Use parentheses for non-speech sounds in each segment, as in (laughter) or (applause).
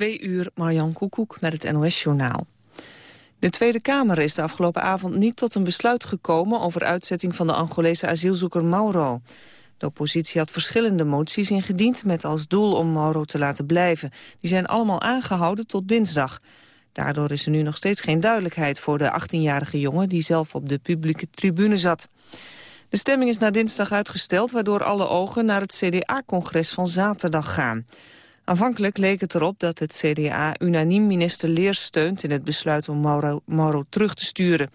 Twee uur, Marjan Koekoek met het NOS-journaal. De Tweede Kamer is de afgelopen avond niet tot een besluit gekomen... over uitzetting van de Angolese asielzoeker Mauro. De oppositie had verschillende moties ingediend... met als doel om Mauro te laten blijven. Die zijn allemaal aangehouden tot dinsdag. Daardoor is er nu nog steeds geen duidelijkheid voor de 18-jarige jongen... die zelf op de publieke tribune zat. De stemming is naar dinsdag uitgesteld... waardoor alle ogen naar het CDA-congres van zaterdag gaan... Aanvankelijk leek het erop dat het CDA unaniem minister Leers steunt... in het besluit om Mauro, terug te sturen.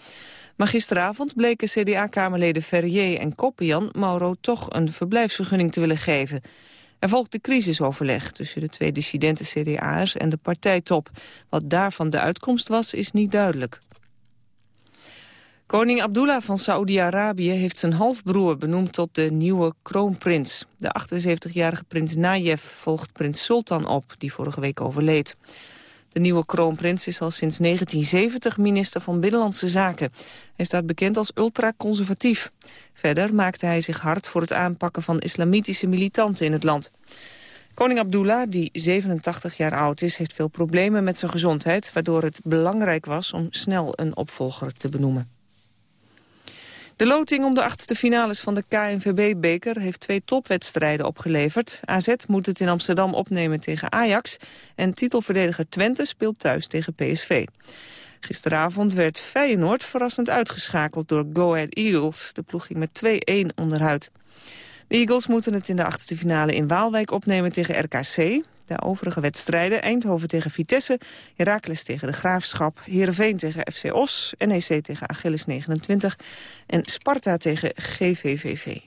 Maar gisteravond bleken CDA-kamerleden Ferrier en Koppian... Mauro toch een verblijfsvergunning te willen geven. Er volgde crisisoverleg tussen de twee dissidente CDA'ers en de partijtop. Wat daarvan de uitkomst was, is niet duidelijk. Koning Abdullah van Saoedi-Arabië heeft zijn halfbroer benoemd tot de nieuwe kroonprins. De 78-jarige prins Nayef volgt prins Sultan op, die vorige week overleed. De nieuwe kroonprins is al sinds 1970 minister van Binnenlandse Zaken. Hij staat bekend als ultraconservatief. Verder maakte hij zich hard voor het aanpakken van islamitische militanten in het land. Koning Abdullah, die 87 jaar oud is, heeft veel problemen met zijn gezondheid... waardoor het belangrijk was om snel een opvolger te benoemen. De loting om de achtste finales van de KNVB-beker heeft twee topwedstrijden opgeleverd. AZ moet het in Amsterdam opnemen tegen Ajax en titelverdediger Twente speelt thuis tegen PSV. Gisteravond werd Feyenoord verrassend uitgeschakeld door Go Ahead Eagles. De ploeg ging met 2-1 onderuit. De Eagles moeten het in de achtste finale in Waalwijk opnemen tegen RKC. De overige wedstrijden Eindhoven tegen Vitesse, Heracles tegen de Graafschap... Heerenveen tegen FC Os, NEC tegen Achilles 29 en Sparta tegen GVVV.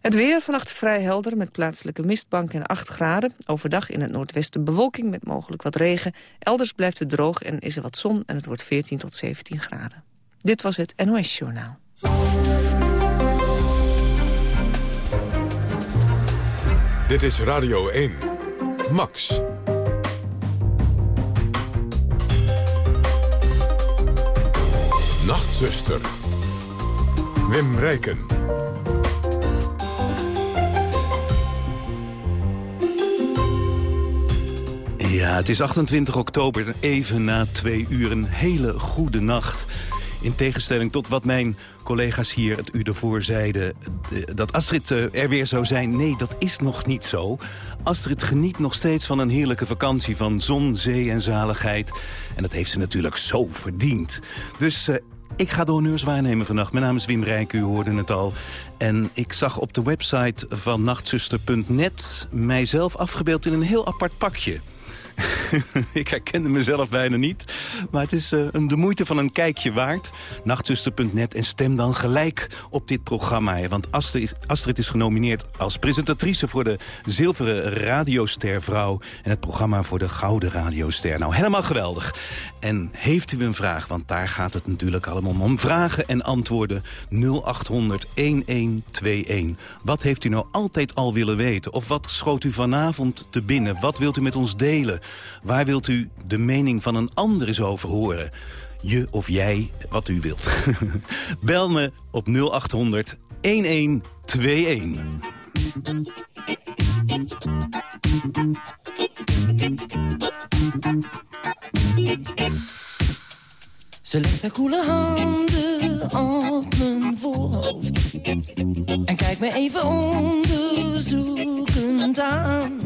Het weer vannacht vrij helder met plaatselijke mistbank en 8 graden. Overdag in het noordwesten bewolking met mogelijk wat regen. Elders blijft het droog en is er wat zon en het wordt 14 tot 17 graden. Dit was het NOS Journaal. Dit is Radio 1. Max. Nachtzuster. Wim Rijken. Ja, het is 28 oktober, even na twee uur. Een hele goede nacht. In tegenstelling tot wat mijn collega's hier het u ervoor zeiden... Eh, dat Astrid eh, er weer zou zijn. Nee, dat is nog niet zo. Astrid geniet nog steeds van een heerlijke vakantie... van zon, zee en zaligheid. En dat heeft ze natuurlijk zo verdiend. Dus... Uh, ik ga de honneurs waarnemen vannacht. Mijn naam is Wim Rijk, u hoorde het al. En ik zag op de website van nachtzuster.net... mijzelf afgebeeld in een heel apart pakje. (laughs) ik herkende mezelf bijna niet. Maar het is uh, de moeite van een kijkje waard. Nachtzuster.net en stem dan gelijk op dit programma. Want Astrid, is genomineerd als presentatrice voor de Zilveren Radiostervrouw... en het programma voor de Gouden Radioster. Nou, helemaal geweldig. En heeft u een vraag, want daar gaat het natuurlijk allemaal om. Vragen en antwoorden 0800 1121. Wat heeft u nou altijd al willen weten? Of wat schoot u vanavond te binnen? Wat wilt u met ons delen? Waar wilt u de mening van een ander eens over horen? Je of jij, wat u wilt. (laughs) Bel me op 0800 1121. Ze legt haar koele handen op mijn voorhoofd En kijkt me even onderzoekend aan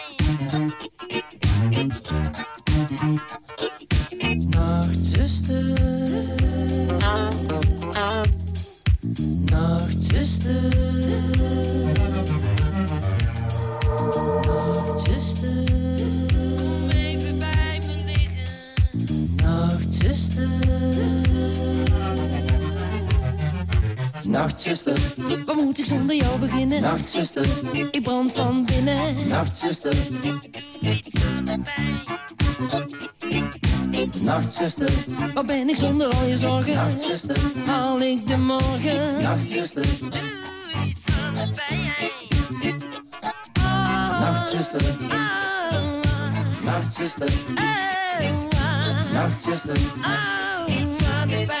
Nachtzuster, Waar moet ik zonder jou beginnen? nachtzuster, Ik brand van binnen. nachtzuster, nachtzuster, Waar ben ik zonder al je zorgen? nachtzuster, Haal ik de morgen? nachtzuster, nachtzuster, nachtzuster, nachtzuster, de pijn,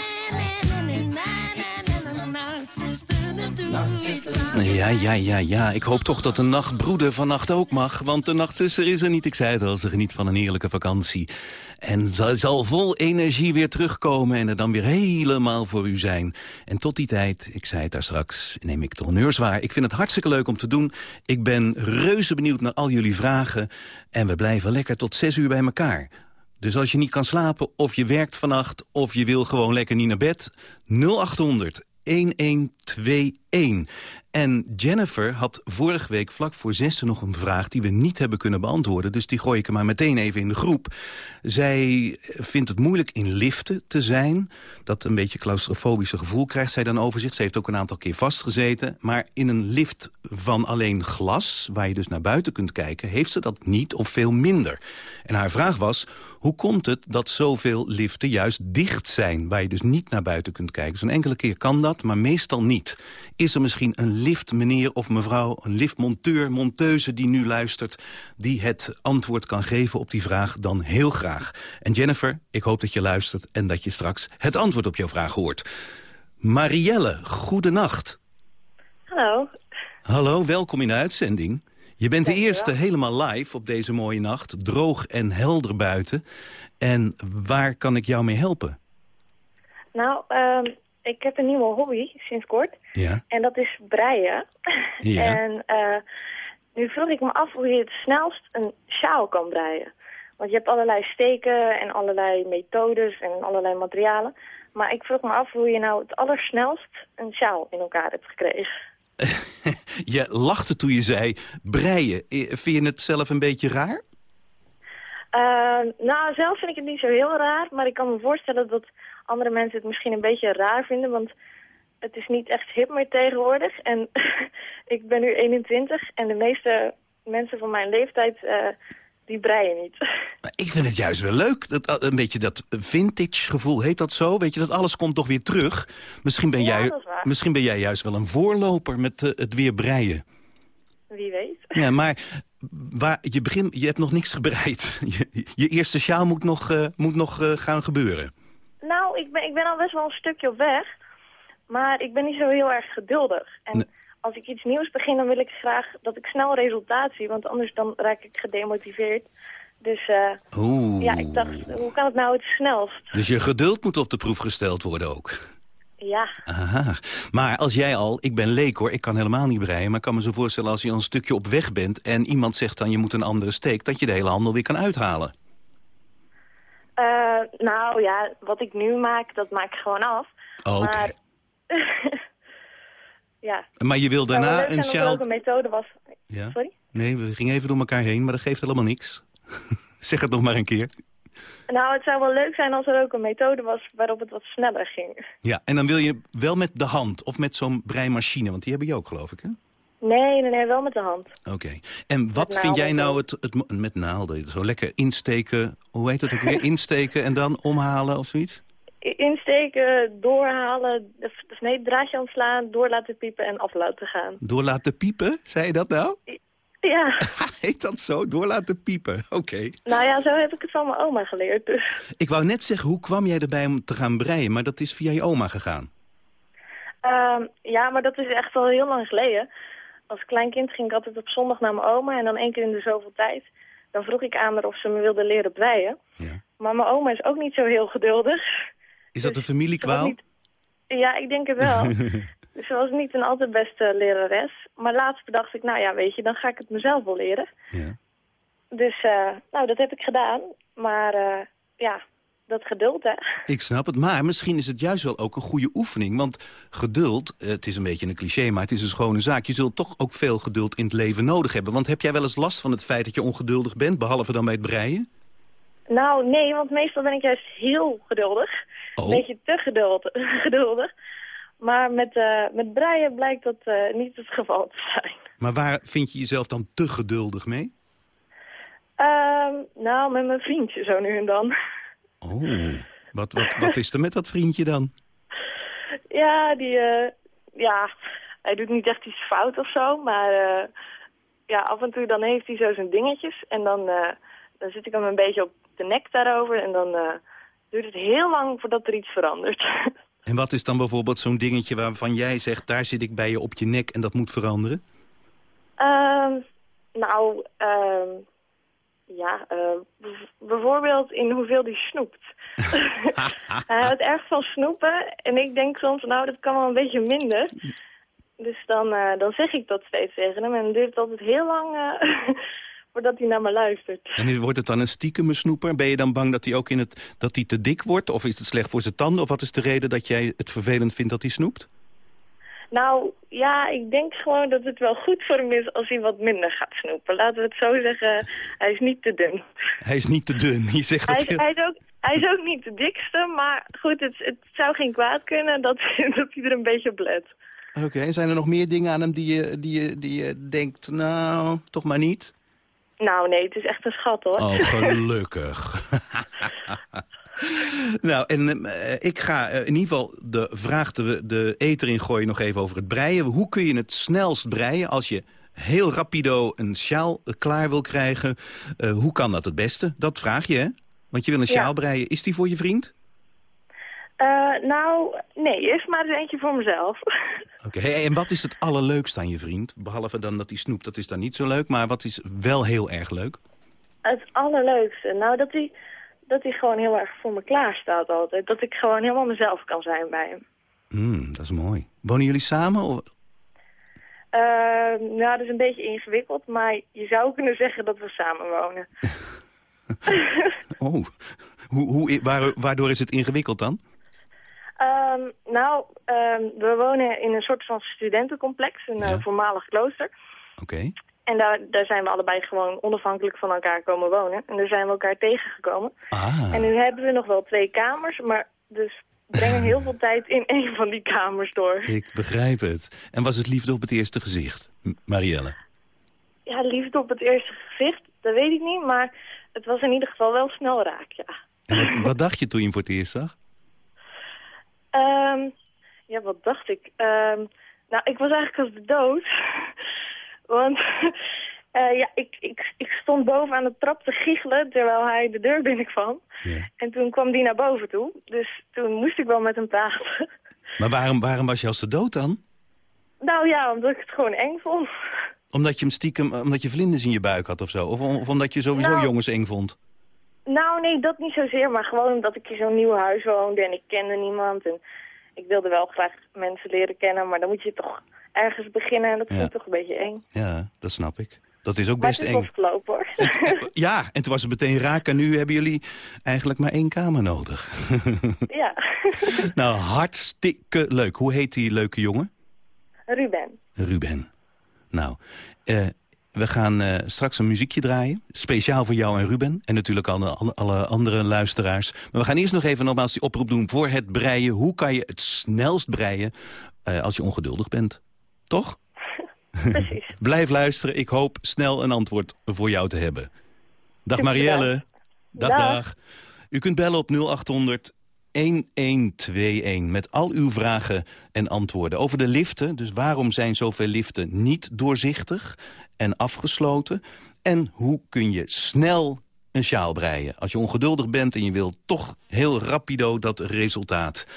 Ja, ja, ja, ja. Ik hoop toch dat de nachtbroeder vannacht ook mag. Want de nachtzuster is er niet. Ik zei het al, ze geniet van een heerlijke vakantie. En ze zal vol energie weer terugkomen en er dan weer helemaal voor u zijn. En tot die tijd, ik zei het daar straks, neem ik de honneurs waar. Ik vind het hartstikke leuk om te doen. Ik ben reuze benieuwd naar al jullie vragen. En we blijven lekker tot zes uur bij elkaar. Dus als je niet kan slapen, of je werkt vannacht... of je wil gewoon lekker niet naar bed, 0800 1121. En Jennifer had vorige week vlak voor zessen nog een vraag... die we niet hebben kunnen beantwoorden. Dus die gooi ik er maar meteen even in de groep. Zij vindt het moeilijk in liften te zijn. Dat een beetje claustrofobische gevoel krijgt zij dan over zich. Ze heeft ook een aantal keer vastgezeten. Maar in een lift van alleen glas, waar je dus naar buiten kunt kijken... heeft ze dat niet of veel minder. En haar vraag was, hoe komt het dat zoveel liften juist dicht zijn... waar je dus niet naar buiten kunt kijken? Zo'n enkele keer kan dat, maar meestal niet. Is er misschien een liftmeneer of mevrouw, een liftmonteur, monteuse die nu luistert... die het antwoord kan geven op die vraag, dan heel graag. En Jennifer, ik hoop dat je luistert en dat je straks het antwoord op jouw vraag hoort. Marielle, goedenacht. Hallo. Hallo, welkom in de uitzending. Je bent de eerste helemaal live op deze mooie nacht. Droog en helder buiten. En waar kan ik jou mee helpen? Nou, ehm, ik heb een nieuwe hobby sinds kort. Ja. En dat is breien. Ja. (laughs) en eh, nu vroeg ik me af hoe je het snelst een sjaal kan breien. Want je hebt allerlei steken en allerlei methodes en allerlei materialen. Maar ik vroeg me af hoe je nou het allersnelst een sjaal in elkaar hebt gekregen. (laughs) je lachte toen je zei breien. Vind je het zelf een beetje raar? Ehm, nou, zelf vind ik het niet zo heel raar. Maar ik kan me voorstellen dat andere mensen het misschien een beetje raar vinden. Want het is niet echt hip meer tegenwoordig. En (laughs) ik ben nu 21 en de meeste mensen van mijn leeftijd, eh, die breien niet. (laughs) Ik vind het juist wel leuk. Dat, eh, een beetje dat vintage gevoel, heet dat zo? Weet je, dat alles komt toch weer terug. Misschien ben, Ja, jij, misschien ben jij juist wel een voorloper met eh, het weer breien. Wie weet. (laughs) Ja, maar waar, je, begin, je hebt nog niks gebreid. Je, je eerste sjaal moet nog, moet nog gaan gebeuren. Nou, ik ben, ik ben al best wel een stukje op weg. Maar ik ben niet zo heel erg geduldig. En Nee. als ik iets nieuws begin, dan wil ik graag dat ik snel resultaat zie. Want anders dan raak ik gedemotiveerd. Dus eh, Oeh. ja, ik dacht, hoe kan het nou het snelst? Dus je geduld moet op de proef gesteld worden ook. Ja, Aha. Maar als jij al, ik ben leek hoor, ik kan helemaal niet breien... maar ik kan me zo voorstellen als je al een stukje op weg bent... en iemand zegt dan je moet een andere steek... dat je de hele handel weer kan uithalen. Eh, nou ja, wat ik nu maak, dat maak ik gewoon af. Oh, Oké. Maar, (laughs) ja. Maar je wil daarna een sjaal... een methode was. Ja? Sorry? Nee, we gingen even door elkaar heen, maar dat geeft helemaal niks. (laughs) zeg het nog maar een keer. Nou, het zou wel leuk zijn als er ook een methode was waarop het wat sneller ging. Ja, en dan wil je wel met de hand of met zo'n breimachine, want die hebben je ook, geloof ik, hè? Nee, nee, nee, wel met de hand. Oké. En wat vind jij nou het, het... Met naalden, zo lekker insteken. Hoe heet het ook weer? (laughs) Insteken en dan omhalen of zoiets? Insteken, doorhalen, of- of nee, draadje ontslaan, door laten piepen en af laten gaan. Door laten piepen, zei je dat nou? Ja, (laughs) Heet dat zo? Door laten piepen, oké. nou ja, zo heb ik het van mijn oma geleerd. Dus. Ik wou net zeggen, hoe kwam jij erbij om te gaan breien? Maar dat is via je oma gegaan. Ehm, ja, maar dat is echt al heel lang geleden. Als klein kind ging ik altijd op zondag naar mijn oma en dan één keer in de zoveel tijd. Dan vroeg ik aan haar of ze me wilde leren breien. Ja. Maar mijn oma is ook niet zo heel geduldig. Is dat een Dus familiekwaal? niet- Ja, ik denk het wel. (laughs) dus ze was niet een altijd beste lerares. Maar laatst bedacht ik, nou ja, weet je, dan ga ik het mezelf wel leren. Ja. Dus, eh, nou, dat heb ik gedaan. Maar eh, ja, dat geduld, hè. Ik snap het, maar misschien is het juist wel ook een goede oefening. Want geduld, het is een beetje een cliché, maar het is een schone zaak. Je zult toch ook veel geduld in het leven nodig hebben. Want heb jij wel eens last van het feit dat je ongeduldig bent, behalve dan bij het breien? Nou, nee, want meestal ben ik juist heel geduldig. Oh. Een beetje te geduld, (laughs) geduldig. Maar met, eh, met breien blijkt dat eh, niet het geval te zijn. Maar waar vind je jezelf dan te geduldig mee? Ehm, nou, met mijn vriendje zo nu en dan. Oh, (laughs) wat, wat, wat is er met dat vriendje dan? ja, die, eh, ja, hij doet niet echt iets fout of zo, maar ja, af en toe dan heeft hij zo zijn dingetjes. En dan, dan zit ik hem een beetje op de nek daarover en dan eh, duurt het heel lang voordat er iets verandert. (laughs) En wat is dan bijvoorbeeld zo'n dingetje waarvan jij zegt... daar zit ik bij je op je nek en dat moet veranderen? Ehm, nou, ehm, ja, eh, bijvoorbeeld in hoeveel die snoept. (laughs) (laughs) Hij houdt erg van snoepen en ik denk soms, nou, dat kan wel een beetje minder. Dus dan, eh, dan zeg ik dat steeds tegen hem en dan duurt het altijd heel lang voordat hij naar me luistert. En wordt het dan een stiekeme snoeper? Ben je dan bang dat hij ook in het, dat hij te dik wordt? Of is het slecht voor zijn tanden? Of wat is de reden dat jij het vervelend vindt dat hij snoept? Nou, ja, ik denk gewoon dat het wel goed voor hem is als hij wat minder gaat snoepen. Laten we het zo zeggen, hij is niet te dun. Hij is niet te dun. Je zegt Hij heel... hij, is ook, hij is ook niet de dikste, maar goed, het, het zou geen kwaad kunnen dat, (laughs) dat hij er een beetje op let. Oké, en zijn er nog meer dingen aan hem die je, die, je, die je denkt... nou, toch maar niet? Nou nee, het is echt een schat hoor. Oh, gelukkig. (laughs) nou, en eh, ik ga eh, in ieder geval de vraag de, de eter in gooien nog even over het breien. Hoe kun je het snelst breien als je heel rapido een sjaal eh, klaar wil krijgen? Hoe kan dat het beste? Dat vraag je, hè? Want je wil een Ja. sjaal breien. Is die voor je vriend? Eh, nou, nee, eerst maar eens eentje voor mezelf. (laughs) Oké, en wat is het allerleukste aan je vriend? Behalve dan dat hij snoept, dat is dan niet zo leuk. Maar wat is wel heel erg leuk? Het allerleukste, nou dat hij, dat hij gewoon heel erg voor me klaar staat altijd. Dat ik gewoon helemaal mezelf kan zijn bij hem. Hmm, dat is mooi. Wonen jullie samen? Of... Eh, nou, dat is een beetje ingewikkeld, maar je zou kunnen zeggen dat we samen wonen. (laughs) Oh, hoe, hoe, waar- waardoor is het ingewikkeld dan? Ehm, nou, ehm, we wonen in een soort van studentencomplex, een Ja. eh, voormalig klooster. Oké. En daar, daar zijn we allebei gewoon onafhankelijk van elkaar komen wonen. En daar zijn we elkaar tegengekomen. Ah. En nu hebben we nog wel twee kamers, maar dus brengen heel (laughs) veel tijd in één van die kamers door. Ik begrijp het. En was het liefde op het eerste gezicht, Marielle? Ja, liefde op het eerste gezicht, dat weet ik niet, maar het was in ieder geval wel snel raak, ja. En wat, wat (laughs) dacht je toen je hem voor het eerst zag? Ehm, ja, wat dacht ik? Ehm, nou, ik was eigenlijk als de dood. (laughs) Want (laughs) eh, ja, ik, ik, ik stond boven aan de trap te giechelen terwijl hij de deur binnenkwam. Ja. En toen kwam die naar boven toe. Dus toen moest ik wel met hem praten. (laughs) Maar waarom, waarom was je als de dood dan? nou ja, omdat ik het gewoon eng vond. Omdat je hem stiekem, omdat je vlinders in je buik had of zo? Of, of omdat je sowieso Nou. jongens eng vond? Nou, nee, dat niet zozeer, maar gewoon omdat ik in zo'n nieuw huis woonde en ik kende niemand. En ik wilde wel graag mensen leren kennen, maar dan moet je toch ergens beginnen en dat vind ik toch een beetje eng. Ja, dat snap ik. Dat is ook Maar best eng. hoor. (laughs) Ja, en toen was het meteen raak. En nu hebben jullie eigenlijk maar één kamer nodig. (laughs) ja. (laughs) nou, hartstikke leuk. Hoe heet die leuke jongen? Ruben. Ruben. Nou, eh, we gaan eh, straks een muziekje draaien. Speciaal voor jou en Ruben. En natuurlijk alle, alle- andere luisteraars. Maar we gaan eerst nog even nogmaals die oproep doen voor het breien. Hoe kan je het snelst breien eh, als je ongeduldig bent? Toch? (laughs) Precies. (laughs) Blijf luisteren. Ik hoop snel een antwoord voor jou te hebben. Dag Marielle. Dag, Dag. dag. U kunt bellen op 0800 1121 met al uw vragen en antwoorden over de liften. Dus waarom zijn zoveel liften niet doorzichtig en afgesloten? En hoe kun je snel een sjaal breien? Als je ongeduldig bent en je wil toch heel rapido dat resultaat.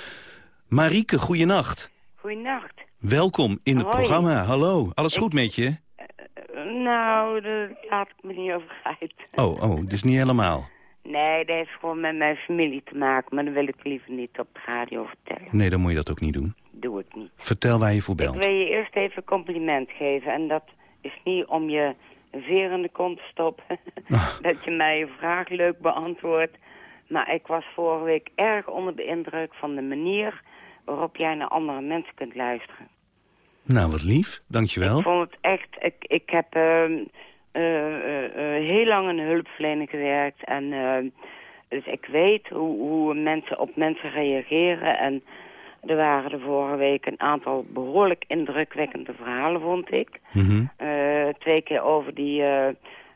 Marieke, goeienacht. Goeienacht. Welkom in het programma. Hallo, alles goed met je? Eh, Nou, daar laat ik me niet over uit. Oh, oh, dus niet helemaal. Nee, dat heeft gewoon met mijn familie te maken, maar dat wil ik liever niet op de radio vertellen. Nee, dan moet je dat ook niet doen. Doe ik niet. Vertel waar je voor Ik belt. wil je eerst even een compliment geven en dat is niet om je veer in de kont te stoppen. (laughs) dat je mij je vraag leuk beantwoordt. Maar ik was vorige week erg onder de indruk van de manier waarop jij naar andere mensen kunt luisteren. Nou, wat lief. Dankjewel. Ik vond het echt... Ik, ik heb ehm, eh, eh, eh, heel lang in hulpverlening gewerkt. En, ehm, dus ik weet hoe, hoe mensen op mensen reageren. En er waren er vorige week een aantal behoorlijk indrukwekkende verhalen, vond ik. Eh, twee keer over die eh,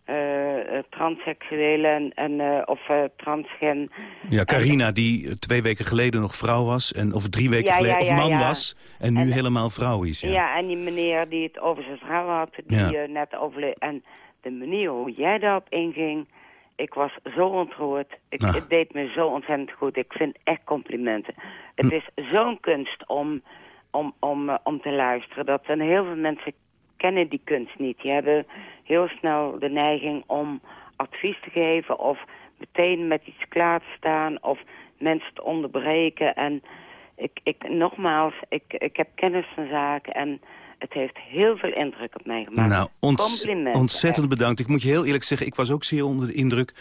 eh, transseksuelen en, eh, of transgen. Ja, Carina, die twee weken geleden nog vrouw was... En, of drie weken Ja, geleden, ja, of man was... en nu En- helemaal vrouw is. Ja. En die meneer die het over zijn vrouw had, die net overleed. En de manier hoe jij daarop inging, ik was zo ontroerd. Ik, Ah. Het deed me zo ontzettend goed. Ik vind echt complimenten. Het Hm. is zo'n kunst om, om, om, eh, om te luisteren. Dat en heel veel mensen kennen die kunst niet. Die hebben heel snel de neiging om advies te geven of meteen met iets klaar te staan of mensen te onderbreken. En ik, ik, nogmaals, ik, ik heb kennis van zaken en het heeft heel veel indruk op mij gemaakt. Nou, ont- ontzettend bedankt. Ik moet je heel eerlijk zeggen, ik was ook zeer onder de indruk...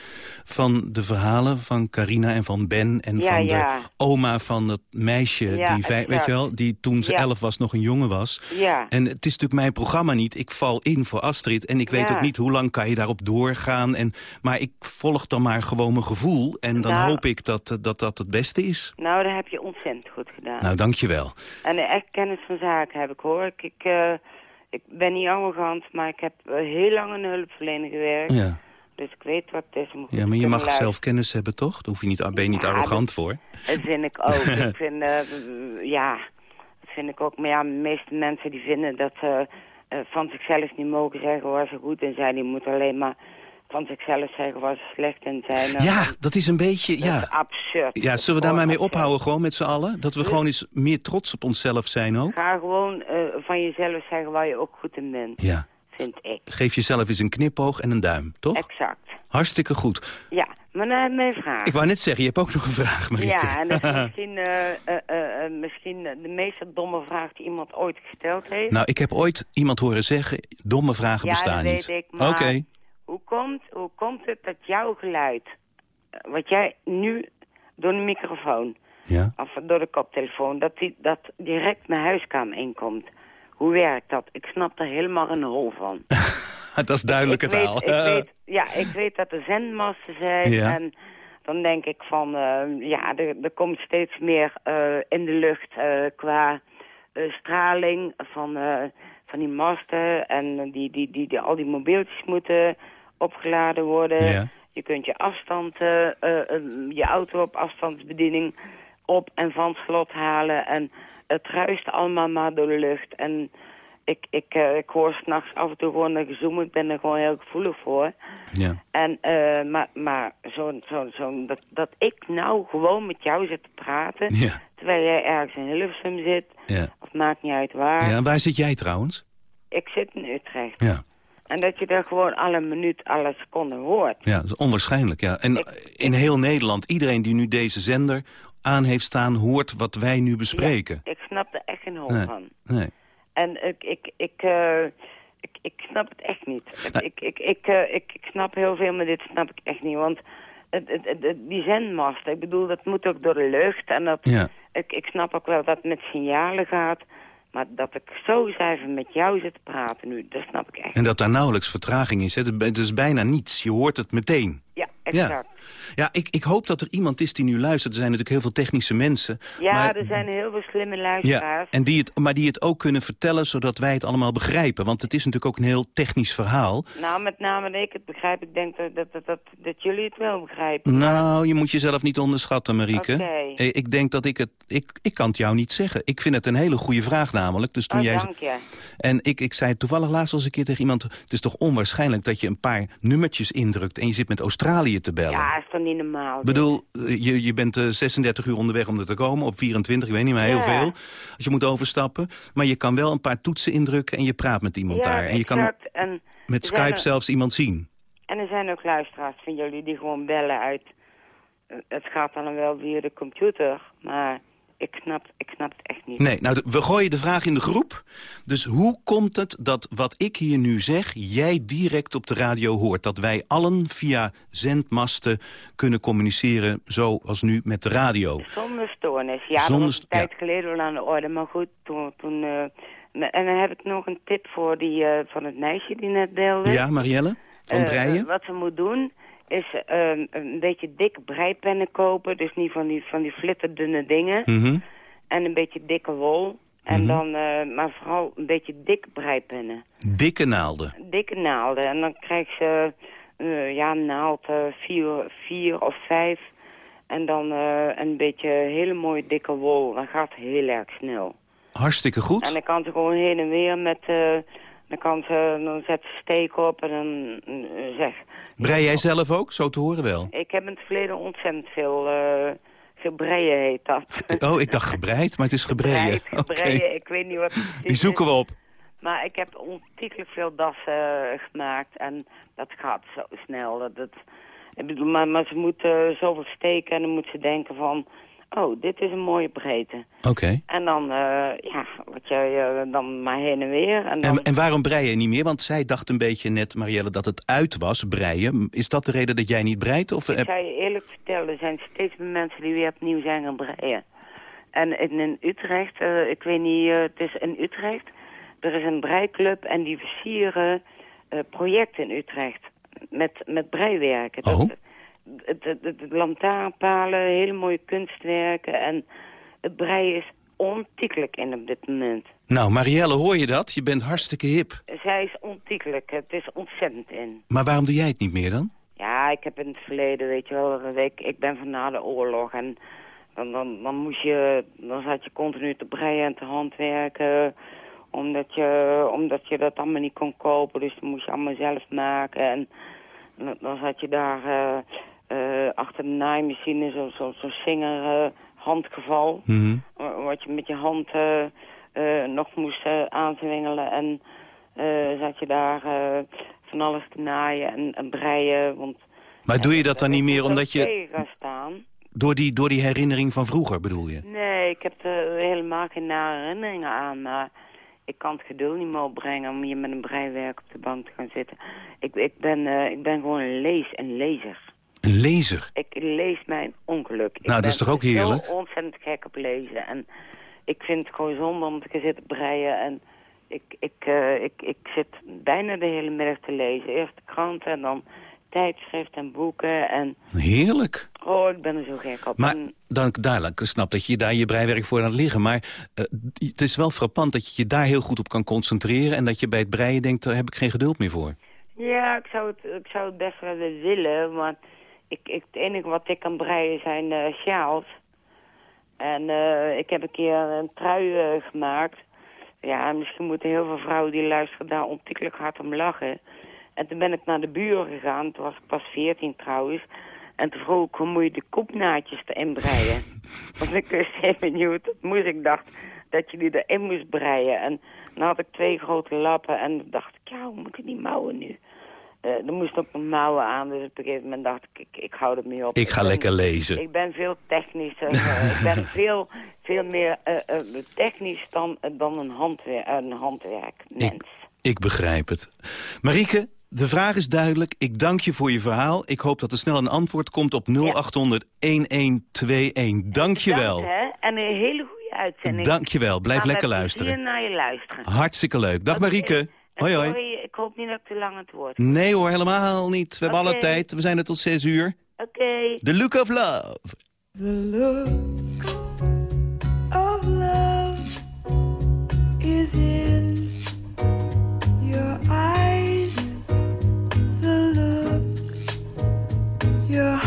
van de verhalen van Carina en van Ben... en Ja, van ja. de oma van dat meisje, Ja, die, weet je wel, die toen ze elf was nog een jongen was. Ja. En het is natuurlijk mijn programma niet. Ik val in voor Astrid en ik weet ook niet hoe lang kan je daarop doorgaan. En, maar ik volg dan maar gewoon mijn gevoel. En dan Nou. hoop ik dat, eh, dat dat het beste is. Nou, dat heb je ontzettend goed gedaan. Nou, dankjewel. En echt kennis van zaken heb ik hoor. Ik, ik, eh, ik ben niet arrogant, maar ik heb eh, heel lang in hulpverlening gewerkt. Ja. Dus ik weet wat het is om ja, maar je mag luisteren. zelf kennis hebben, toch? Daar hoef je niet, ben je niet Ja, arrogant voor. Dat vind ik ook. (laughs) ik vind, eh, ja, dat vind ik ook. Maar ja, de meeste mensen die vinden dat ze van zichzelf niet mogen zeggen waar ze goed in zijn. Die moeten alleen maar van zichzelf zeggen ze slecht in zijn. En Ja, dat is een beetje... Ja. absurd. Ja, zullen we daar maar mee ophouden, gewoon met z'n allen? Dat we gewoon eens meer trots op onszelf zijn ook? Ga gewoon eh, van jezelf zeggen waar je ook goed in bent, Ja. vind ik. Geef jezelf eens een knipoog en een duim, toch? Exact. Hartstikke goed. Ja, maar naar mijn vraag. Ik wou net zeggen, je hebt ook nog een vraag, Marieke. Ja, en dat is (laughs) misschien, eh, eh, eh, eh, misschien de meest domme vraag die iemand ooit gesteld heeft. Nou, ik heb ooit iemand horen zeggen, domme vragen ja, bestaan niet. weet ik, maar Oké. Hoe, komt, hoe komt het dat jouw geluid, eh, wat jij nu door de microfoon Ja. of door de koptelefoon, dat, die, dat direct mijn huiskamer inkomt? Hoe werkt dat? Ik snap er helemaal een hol van. (laughs) dat is duidelijke ik weet, taal. Ik weet, ja, ik weet dat er zendmasten zijn Ja. en dan denk ik van, eh, ja, er, er komt steeds meer eh, in de lucht eh, qua eh, straling van, eh, van die masten en die, die, die, die, al die mobieltjes moeten opgeladen worden. Ja. Je kunt je afstand, eh, eh, je auto op afstandsbediening op en van het slot halen en het ruist allemaal maar door de lucht en ik, ik, eh, ik hoor s'nachts af en toe gewoon een gezoem. Ik ben er gewoon heel gevoelig voor. Ja. En, maar maar zo, zo, zo, dat, dat ik nou gewoon met jou zit te praten... Ja. terwijl jij ergens in Hilversum zit... Ja. of maakt niet uit waar. ja, en waar zit jij trouwens? Ik zit in Utrecht. Ja. En dat je daar gewoon alle minuut, alle seconde hoort. Ja, dat is onwaarschijnlijk, ja. En in heel Nederland, iedereen die nu deze zender aan heeft staan... hoort wat wij nu bespreken. Ik snap er echt geen hol Nee. van. Nee. En ik, ik, ik, eh, ik Ik, ik snap het echt niet. Nou- Ik, ik, ik, eh, ik, ik snap heel veel, maar dit snap ik echt niet. Want het, het, het- het- die zendmast, ik bedoel, dat moet ook door de lucht. En dat, Ja. ik, ik snap ook wel dat het met signalen gaat. Maar dat ik zo zuiver met jou zit te praten nu, dat snap ik echt. En dat daar nauwelijks vertraging is. Hè. Het het is bijna niets. Je hoort het meteen. Ja, exact. Ja, ik, ik hoop dat er iemand is die nu luistert. Er zijn natuurlijk heel veel technische mensen. Ja, maar, er zijn heel veel slimme ja, luisteraars. en die het, maar die het ook kunnen vertellen, zodat wij het allemaal begrijpen. Want het is natuurlijk ook een heel technisch verhaal. Nou, met name ik het begrijp. Ik denk dat, dat, dat, dat, dat jullie het wel begrijpen. Nou, je moet jezelf niet onderschatten, Marieke. Oké. Eh, Ik denk dat ik het... Ik, ik kan het jou niet zeggen. Ik vind het een hele goede vraag namelijk. Dus toen Oh, jij, dank je. En ik, ik zei toevallig laatst als een keer tegen iemand... het is toch onwaarschijnlijk dat je een paar nummertjes indrukt... en je zit met Australië te bellen. Ja, is toch niet normaal. Ik bedoel, eh, je, je bent eh, 36 uur onderweg om er te komen, of 24, ik weet niet, maar heel Ja. veel. Als je moet overstappen. Maar je kan wel een paar toetsen indrukken en je praat met iemand ja, daar. En je kan. En, met Skype er- zelfs iemand zien. en er zijn ook luisteraars van jullie die gewoon bellen uit... eh, Het gaat dan wel via de computer, maar ik snap, ik snap het echt niet. Nee, nou, we gooien de vraag in de groep. Dus hoe komt het dat wat ik hier nu zeg... jij direct op de radio hoort? Dat wij allen via zendmasten kunnen communiceren... zoals nu met de radio. Zonder stoornis. Ja, Zonder dat was een tijd geleden wel aan de orde. Maar goed, toen... toen eh, en dan heb ik nog een tip voor die eh, van het meisje die net belde. Ja, Marielle? Van Eh, Breien? wat ze moet doen is eh, een beetje dikke breipennen kopen. Dus niet van die, van die flitterdunne dingen. Mhm. En een beetje dikke wol. En Mhm. dan, eh, maar vooral een beetje dik breipennen. Dikke naalden. Dikke naalden. En dan krijgt ze eh, ja, naald eh, vier, vier of vijf. En dan een beetje hele mooie dikke wol. Dat gaat heel erg snel. Hartstikke goed. En dan kan ze gewoon heen en weer met... eh, dan kan ze, dan zet ze steek op en dan eh, zeg... Brei jij zelf ook? Zo te horen wel. Ik heb in het verleden ontzettend veel, eh veel breien heet dat. (laughs) Oh, ik dacht gebreid, maar het is gebreien. Breid, (laughs) Oké. breien, ik weet niet wat Die zoeken we op. Maar ik heb ontiegelijk veel dassen eh, gemaakt en dat gaat zo snel. Dat, dat, ik bedoel, maar, maar ze moeten zoveel steken en dan moet ze denken van... Oh, dit is een mooie breedte. Oké. En dan, eh, ja, wat je eh, dan maar heen en weer. En dan, En, en waarom brei je niet meer? Want zij dacht een beetje net, Marielle, dat het uit was, breien. Is dat de reden dat jij niet breidt? Of, Ik heb- zou je eerlijk vertellen, er zijn steeds meer mensen die weer opnieuw zijn gaan breien. En in, Utrecht, eh, ik weet niet, eh, het is in Utrecht, er is een breiklub en die versieren eh, projecten in Utrecht met, met breiwerken. Oh. Dat, het, het, het, het lantaarnpalen, hele mooie kunstwerken en het breien is ontiegelijk in op dit moment. Nou, Marielle, hoor je dat? Je bent hartstikke hip. Zij is ontiegelijk, het is ontzettend in. Maar waarom doe jij het niet meer dan? Ja, ik heb in het verleden, weet je wel, ik, ik ben van na de oorlog en dan, dan, dan moest je, dan zat je continu te breien en te handwerken, omdat je, omdat je dat allemaal niet kon kopen, dus dan moest je allemaal zelf maken en dan, dan zat je daar eh, eh, achter de naaimachine, zo'n zo, zo singer eh, handgeval, Mhm. wa- wat je met je hand eh, nog moest aanzwengelen en eh, zat je daar van alles te naaien en, en breien. Want, Maar doe je dat dan niet meer omdat je... staan? Door die, door die herinnering van vroeger, bedoel je? Nee, ik heb er helemaal geen nare herinneringen aan, maar ik kan het geduld niet meer opbrengen om hier met een breiwerk op de bank te gaan zitten. Ik, ik, ben, eh, ik ben gewoon een lees en lezer. Een lezer. Ik lees mijn ongeluk. Ik Nou, dat is ben toch ook heerlijk? zo ontzettend gek op lezen. En ik vind het gewoon zonde om te zitten breien. En ik, ik, eh, ik, ik zit bijna de hele middag te lezen. Eerst de kranten en dan tijdschriften en boeken. En Heerlijk. oh, ik ben er zo gek op. Maar En dan, duidelijk, ik snap dat je daar je breiwerk voor laat liggen. Maar eh, het is wel frappant dat je je daar heel goed op kan concentreren... en dat je bij het breien denkt, daar heb ik geen geduld meer voor. ja, ik zou, het, ik zou het best wel willen. Maar ik, ik, het enige wat ik kan breien zijn eh sjaals. En eh, ik heb een keer een trui eh, gemaakt. Ja, misschien moeten heel veel vrouwen die luisteren daar ontiegelijk hard om lachen. En toen ben ik naar de buren gegaan. Toen was ik pas 14 trouwens. En toen vroeg ik, hoe moet je de koepnaadjes erin breien? (laughs) Want ik helemaal niet hoe het moest. Ik dacht dat je die erin moest breien. En dan had ik twee grote lappen. En dacht ik, ja, hoe moeten die mouwen nu? Eh er moest ook nog mouwen aan. Dus op een gegeven moment dacht ik, ik, ik hou er mee op. Ik ga lekker lezen. ik ben veel technischer. (laughs) eh, ik ben veel, veel meer eh, technisch dan, dan een, handwer een handwerkmens. Ik, Ik begrijp het. Marieke, de vraag is duidelijk. Ik dank je voor je verhaal. Ik hoop dat er snel een antwoord komt op 0800-1121. Dank je wel. En een hele goede uitzending. Dank je wel. Blijf lekker luisteren. naar je luisteren. Hartstikke leuk. Dag. Marieke. Hoi hoi. sorry, ik hoop niet dat ik te lang het woord. Nee hoor, helemaal niet. We hebben alle tijd. We zijn er tot zes uur. Oké. The Look of Love. The look of love is in your eyes. The look your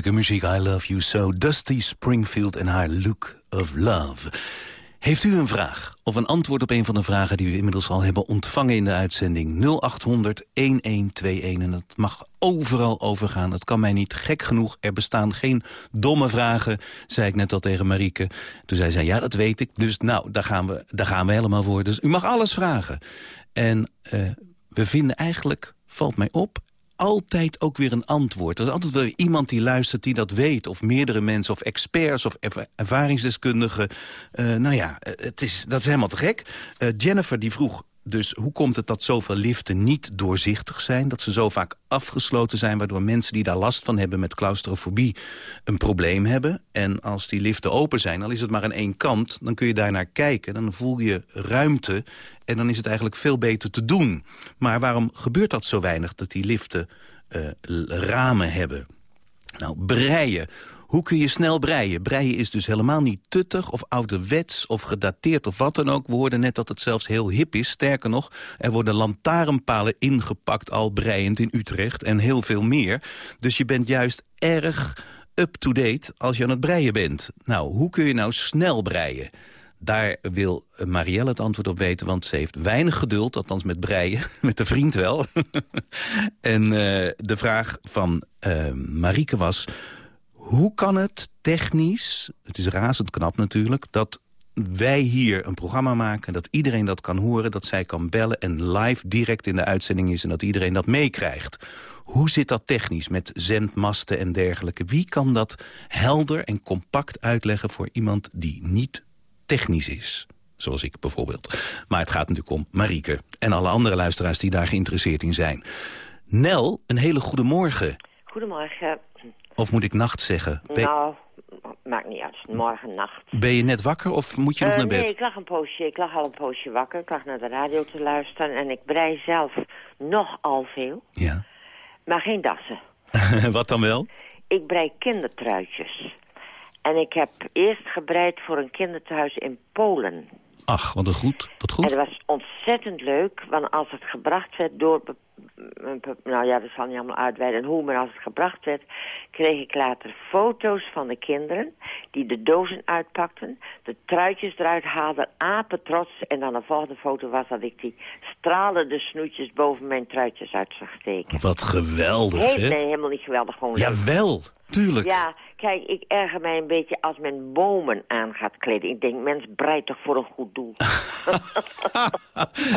heerlijke muziek. I love you so. Dusty Springfield en haar Look of Love. Heeft u een vraag of een antwoord op een van de vragen... die we inmiddels al hebben ontvangen in de uitzending? 0800-1121 en het mag overal overgaan. Het kan mij niet gek genoeg. Er bestaan geen domme vragen, zei ik net al tegen Marieke. Toen zei zij, ja, dat weet ik. Dus nou, daar gaan we, daar gaan we helemaal voor. Dus u mag alles vragen. En eh, we vinden eigenlijk, valt mij op altijd ook weer een antwoord. Er is altijd wel iemand die luistert die dat weet. Of meerdere mensen, of experts, of erva- ervaringsdeskundigen. Eh, nou ja, eh, het is, dat is helemaal te gek. Eh, Jennifer die vroeg dus hoe komt het dat zoveel liften niet doorzichtig zijn? Dat ze zo vaak afgesloten zijn... waardoor mensen die daar last van hebben met claustrofobie een probleem hebben. En als die liften open zijn, dan is het maar aan één kant. Dan kun je daar naar kijken, dan voel je ruimte... en dan is het eigenlijk veel beter te doen. Maar waarom gebeurt dat zo weinig, dat die liften eh, ramen hebben? Nou, breien. Hoe kun je snel breien? Breien is dus helemaal niet tuttig of ouderwets of gedateerd of wat dan ook. We net dat het zelfs heel hip is. Sterker nog, er worden lantaarnpalen ingepakt al breiend in Utrecht en heel veel meer. Dus je bent juist erg up-to-date als je aan het breien bent. Nou, hoe kun je nou snel breien? Daar wil Marielle het antwoord op weten, want ze heeft weinig geduld, althans met breien, (laughs) met de vriend wel. (laughs) en uh, de vraag van uh, Marieke was, hoe kan het technisch, het is razend knap natuurlijk, dat wij hier een programma maken, dat iedereen dat kan horen, dat zij kan bellen en live direct in de uitzending is en dat iedereen dat meekrijgt. Hoe zit dat technisch met zendmasten en dergelijke? Wie kan dat helder en compact uitleggen voor iemand die niet technisch is? Zoals ik bijvoorbeeld. Maar het gaat natuurlijk om Marieke en alle andere luisteraars die daar geïnteresseerd in zijn. Nel, een hele goede morgen. Goedemorgen. Of moet ik nacht zeggen? Ben, Nou, maakt niet uit. Morgen, nacht. ben je net wakker of moet je nog Eh, naar bed? Nee, ik lag, een poosje, ik lag al een poosje wakker. Ik lag naar de radio te luisteren en ik brei zelf nogal veel. Ja. Maar geen dassen. (laughs) Wat dan wel? Ik brei kindertruitjes. En ik heb eerst gebreid voor een kinderthuis in Polen. Ach, wat een goed. Dat En goed? dat was ontzettend leuk, want als het gebracht werd door... Nou ja, dat zal niet allemaal uitweiden hoe, maar als het gebracht werd... kreeg ik later foto's van de kinderen die de dozen uitpakten... de truitjes eruit haalden, apetrots... en dan de volgende foto was dat ik die stralende snoetjes boven mijn truitjes uit zag steken. Wat geweldig, hè? nee, helemaal niet geweldig, gewoon. Jawel, tuurlijk. Ja, kijk, ik erger mij een beetje als men bomen aan gaat kleden. Ik denk, mens breidt toch voor een goed doel. (laughs)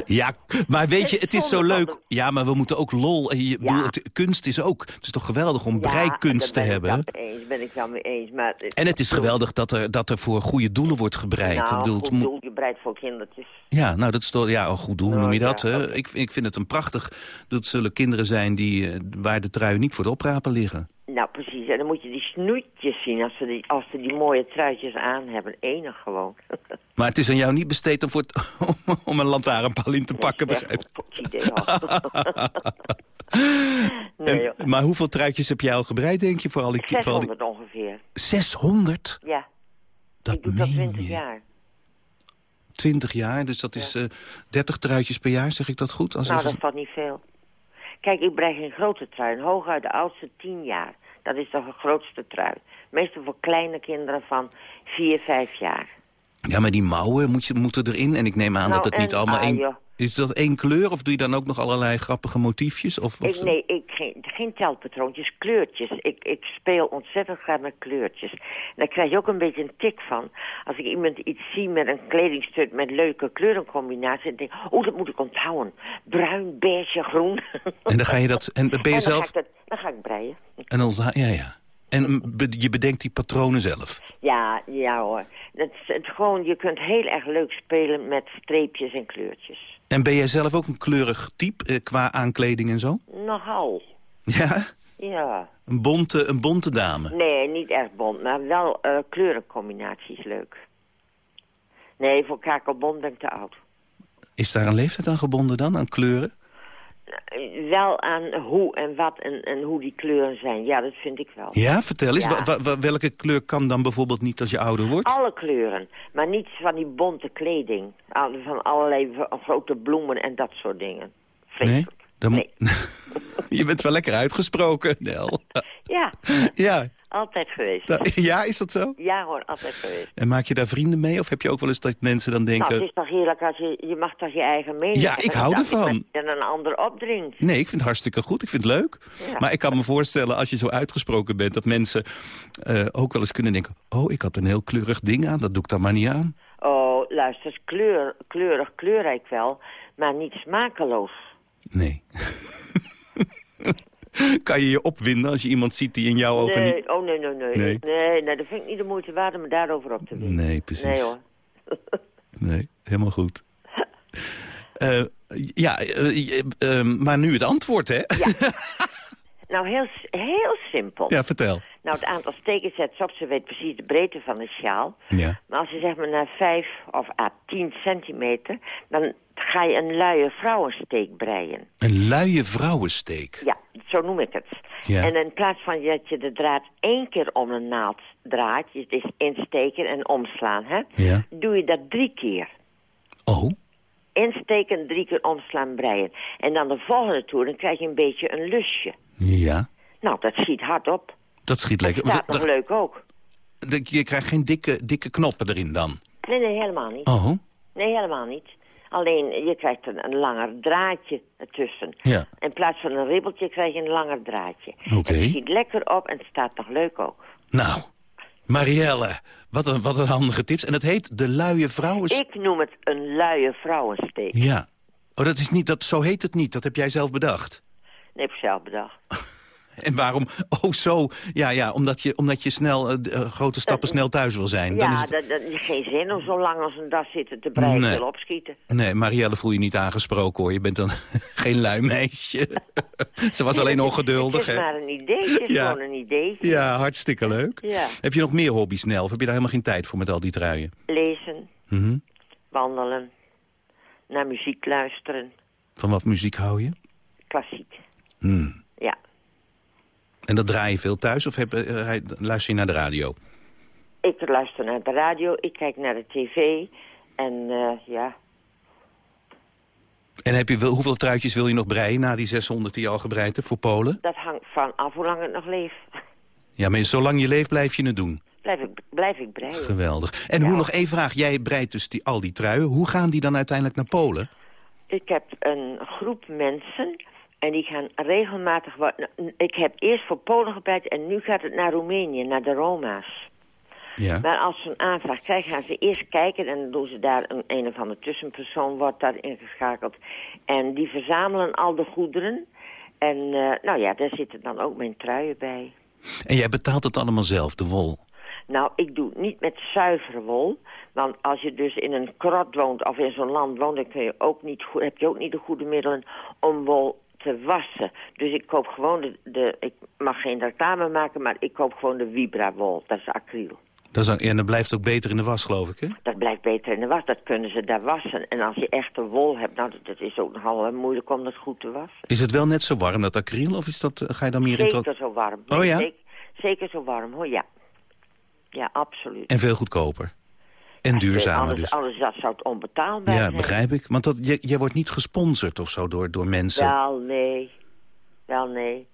Ja, maar weet je, het is zo leuk. Ja, maar we moeten ook lol. en Je, bedoel, het- kunst is ook. Het is toch geweldig om breikunst te Ja, hebben. daar ben ik wel mee eens, ben ik wel mee eens. Maar, En het is geweldig dat er, dat er voor goede doelen wordt gebreid. Nou, bedoel, goed doel, je breidt voor kindertjes. Ja, nou, dat is toch, ja, een goed doel noem je Nou, dat. ja, hè? Ik, ik vind het een prachtig... Dat zullen kinderen zijn die, eh, waar de truien niet voor de oprapen liggen. Nou, precies. En dan moet je die snoetjes zien als ze die, als ze die mooie truitjes aan hebben. Enig gewoon. (laughs) Maar het is aan jou niet besteed om, voor het- (laughs) om, om een lantaarnpaal in te pakken, begrijp ik. (laughs) nee. En- maar hoeveel truitjes heb jij al gebreid, denk je, voor al die... voor al die... 600 ongeveer. 600? Ja, Dat ik doe dat meen 20 je. jaar. 20 jaar, dus dat is eh 30 truitjes per jaar, zeg ik dat goed? Als Nou, als- dat valt niet veel. Kijk, ik brei geen grote trui. Hooguit de oudste 10 jaar. Dat is de grootste trui. Meestal voor kleine kinderen van 4, 5 jaar. Ja, maar die mouwen moet je, moeten erin. En ik neem aan Nou, dat het niet allemaal één... Is dat één kleur of doe je dan ook nog allerlei grappige motiefjes? Of, of Ik, nee, ik, geen, geen telpatroontjes, kleurtjes. Ik, ik speel ontzettend graag met kleurtjes. En daar krijg je ook een beetje een tik van. Als ik iemand iets zie met een kledingstuk met leuke kleurencombinaties... en denk oh, dat moet ik onthouden. Bruin, beige, groen. En dan ga je dat... En ben je en dan zelf... Ga ik dat, dan ga ik breien. En dan, ja, ja. En je bedenkt die patronen zelf. Ja, ja hoor. Het, is- het, gewoon, je kunt heel erg leuk spelen met streepjes en kleurtjes. En ben jij zelf ook een kleurig type eh, qua aankleding en zo? Nogal. Ja? Ja. Een bonte, een bonte dame. Nee, niet echt bont, maar wel eh, kleurencombinaties leuk. Nee, voor kakelbont ben ik te oud. Is daar een leeftijd aan gebonden dan, aan kleuren? Wel aan hoe en wat en, en hoe die kleuren zijn. Ja, dat vind ik wel. Ja, vertel eens. Ja. Wa- wa- wa- welke kleur kan dan bijvoorbeeld niet als je ouder wordt? Alle kleuren, maar niet van die bonte kleding. Van allerlei grote bloemen en dat soort dingen. Nee? Dan Nee. (laughs) je bent wel lekker uitgesproken, Nel. Ja, ja. Altijd geweest. Da- (laughs) ja, is dat zo? Ja hoor, altijd geweest. En maak je daar vrienden mee? Of heb je ook wel eens dat mensen dan Nou, denken... het is toch heerlijk als je... Je mag toch je eigen mening Ja, ik hou ervan. En een ander opdringt. Nee, ik vind het hartstikke goed. Ik vind het leuk. Ja. Maar ik kan me voorstellen, als je zo uitgesproken bent... dat mensen eh, ook wel eens kunnen denken... oh, ik had een heel kleurig ding aan, dat doe ik dan maar niet aan. Oh, luister, kleur, kleurig, kleurrijk wel, maar niet smakeloos. Nee. (laughs) (laughs) kan je je opwinden als je iemand ziet die in jouw ogen nee, niet... oh nee, nee, nee, Nee. nee. Nee, dat vind ik niet de moeite waard om me daarover op te winnen. Nee, precies. Nee hoor. (laughs) Nee, helemaal goed. Eh, ja, eh, eh, eh, maar nu het antwoord, hè? (laughs) Nou, heel, heel simpel. Ja, vertel. Nou, het aantal stekens zet op, ze weet precies de breedte van de sjaal. Ja. Maar als je zeg maar naar 5 of à 10 centimeter, dan ga je een luie vrouwensteek breien. Een luie vrouwensteek. Ja, zo noem ik het. Ja. En in plaats van dat je de draad één keer om een naald draait... je het is insteken en omslaan, hè? Ja. doe je dat drie keer. Oh, Insteken, drie keer omslaan, breien. En dan de volgende toer, dan krijg je een beetje een lusje. ja. Nou, dat schiet hard op. Dat schiet lekker. Dat- nog leuk ook. je krijgt geen dikke, dikke knoppen erin dan. Nee, nee, helemaal niet. Oh, Nee, helemaal niet. Alleen, je krijgt een, een langer draadje ertussen. ja. In plaats van een ribbeltje krijg je een langer draadje. Oké. Het schiet lekker op en het staat toch leuk ook. Nou, Marielle, wat een, wat een handige tips. En het heet de luie vrouwen... Ik noem het een luie vrouwensteek. Ja. Oh, dat is niet, dat, zo heet het niet. Dat heb jij zelf bedacht. Nee, heb ik zelf bedacht. (laughs) En waarom? Oh, zo. Ja, ja omdat je, omdat je snel, eh, eh, grote stappen snel thuis wil zijn. Dan is Ja, het... dat, dat is geen zin om zo lang als een das zitten te breien Nee. wil opschieten. Nee, Marielle voel je niet aangesproken, hoor. Je bent dan (laughs) geen lui meisje. (laughs) Ze was alleen ongeduldig, Het is maar een ideetje, het is Ja. gewoon een ideetje. Ja, hartstikke leuk. Ja. Heb je nog meer hobby's, Nel? Of heb je daar helemaal geen tijd voor met al die truien? Lezen, Mhm. wandelen, naar muziek luisteren, Van wat muziek hou je? klassiek. Hmm. Ja. En dat draai je veel thuis of heb, eh, luister je naar de radio? Ik luister naar de radio, ik kijk naar de tv en eh, ja, En heb je, wel- hoeveel truitjes wil je nog breien na die 600 die je al gebreid hebt voor Polen? dat hangt van af hoe lang het nog leeft. (laughs) Ja, maar zolang je leeft blijf je het doen. Blijf ik, blijf ik breien. Geweldig. En hoe nog één vraag. Jij breidt dus die, al die truien. Hoe gaan die dan uiteindelijk naar Polen? Ik heb een groep mensen en die gaan regelmatig... nou, Ik heb eerst voor Polen gebreid en nu gaat het naar Roemenië, naar de Roma's. Ja. Maar als ze een aanvraag krijgen, gaan ze eerst kijken... en dan doen ze daar een, een of andere tussenpersoon, wordt daar ingeschakeld. En die verzamelen al de goederen. En eh, nou ja, daar zitten dan ook mijn truien bij. En jij betaalt het allemaal zelf, de wol. Nou, ik doe het niet met zuivere wol. Want als je dus in een krot woont of in zo'n land woont... dan kun je ook niet goed, heb je ook niet de goede middelen om wol te wassen. Dus ik koop gewoon de... de ik mag geen reclame maken, maar ik koop gewoon de Vibra-wol. Dat is acryl. Dat is, en dat blijft ook beter in de was, geloof ik, hè? Dat blijft beter in de was. Dat kunnen ze daar wassen. En als je echte wol hebt, nou, dat- is ook nogal eh, moeilijk om dat goed te wassen. Is het wel net zo warm, dat acryl? Of is dat, eh, ga je dan meer in... Zeker zo warm. Oh ja? Zeker, zeker zo warm, hoor, ja. Ja, absoluut. En veel goedkoper. En duurzamer anders, dus. Anders dat zou het onbetaalbaar Ja, zijn. begrijp ik. Want dat, jij, jij wordt niet gesponsord of zo door, door mensen. Wel, nee. Wel, nee.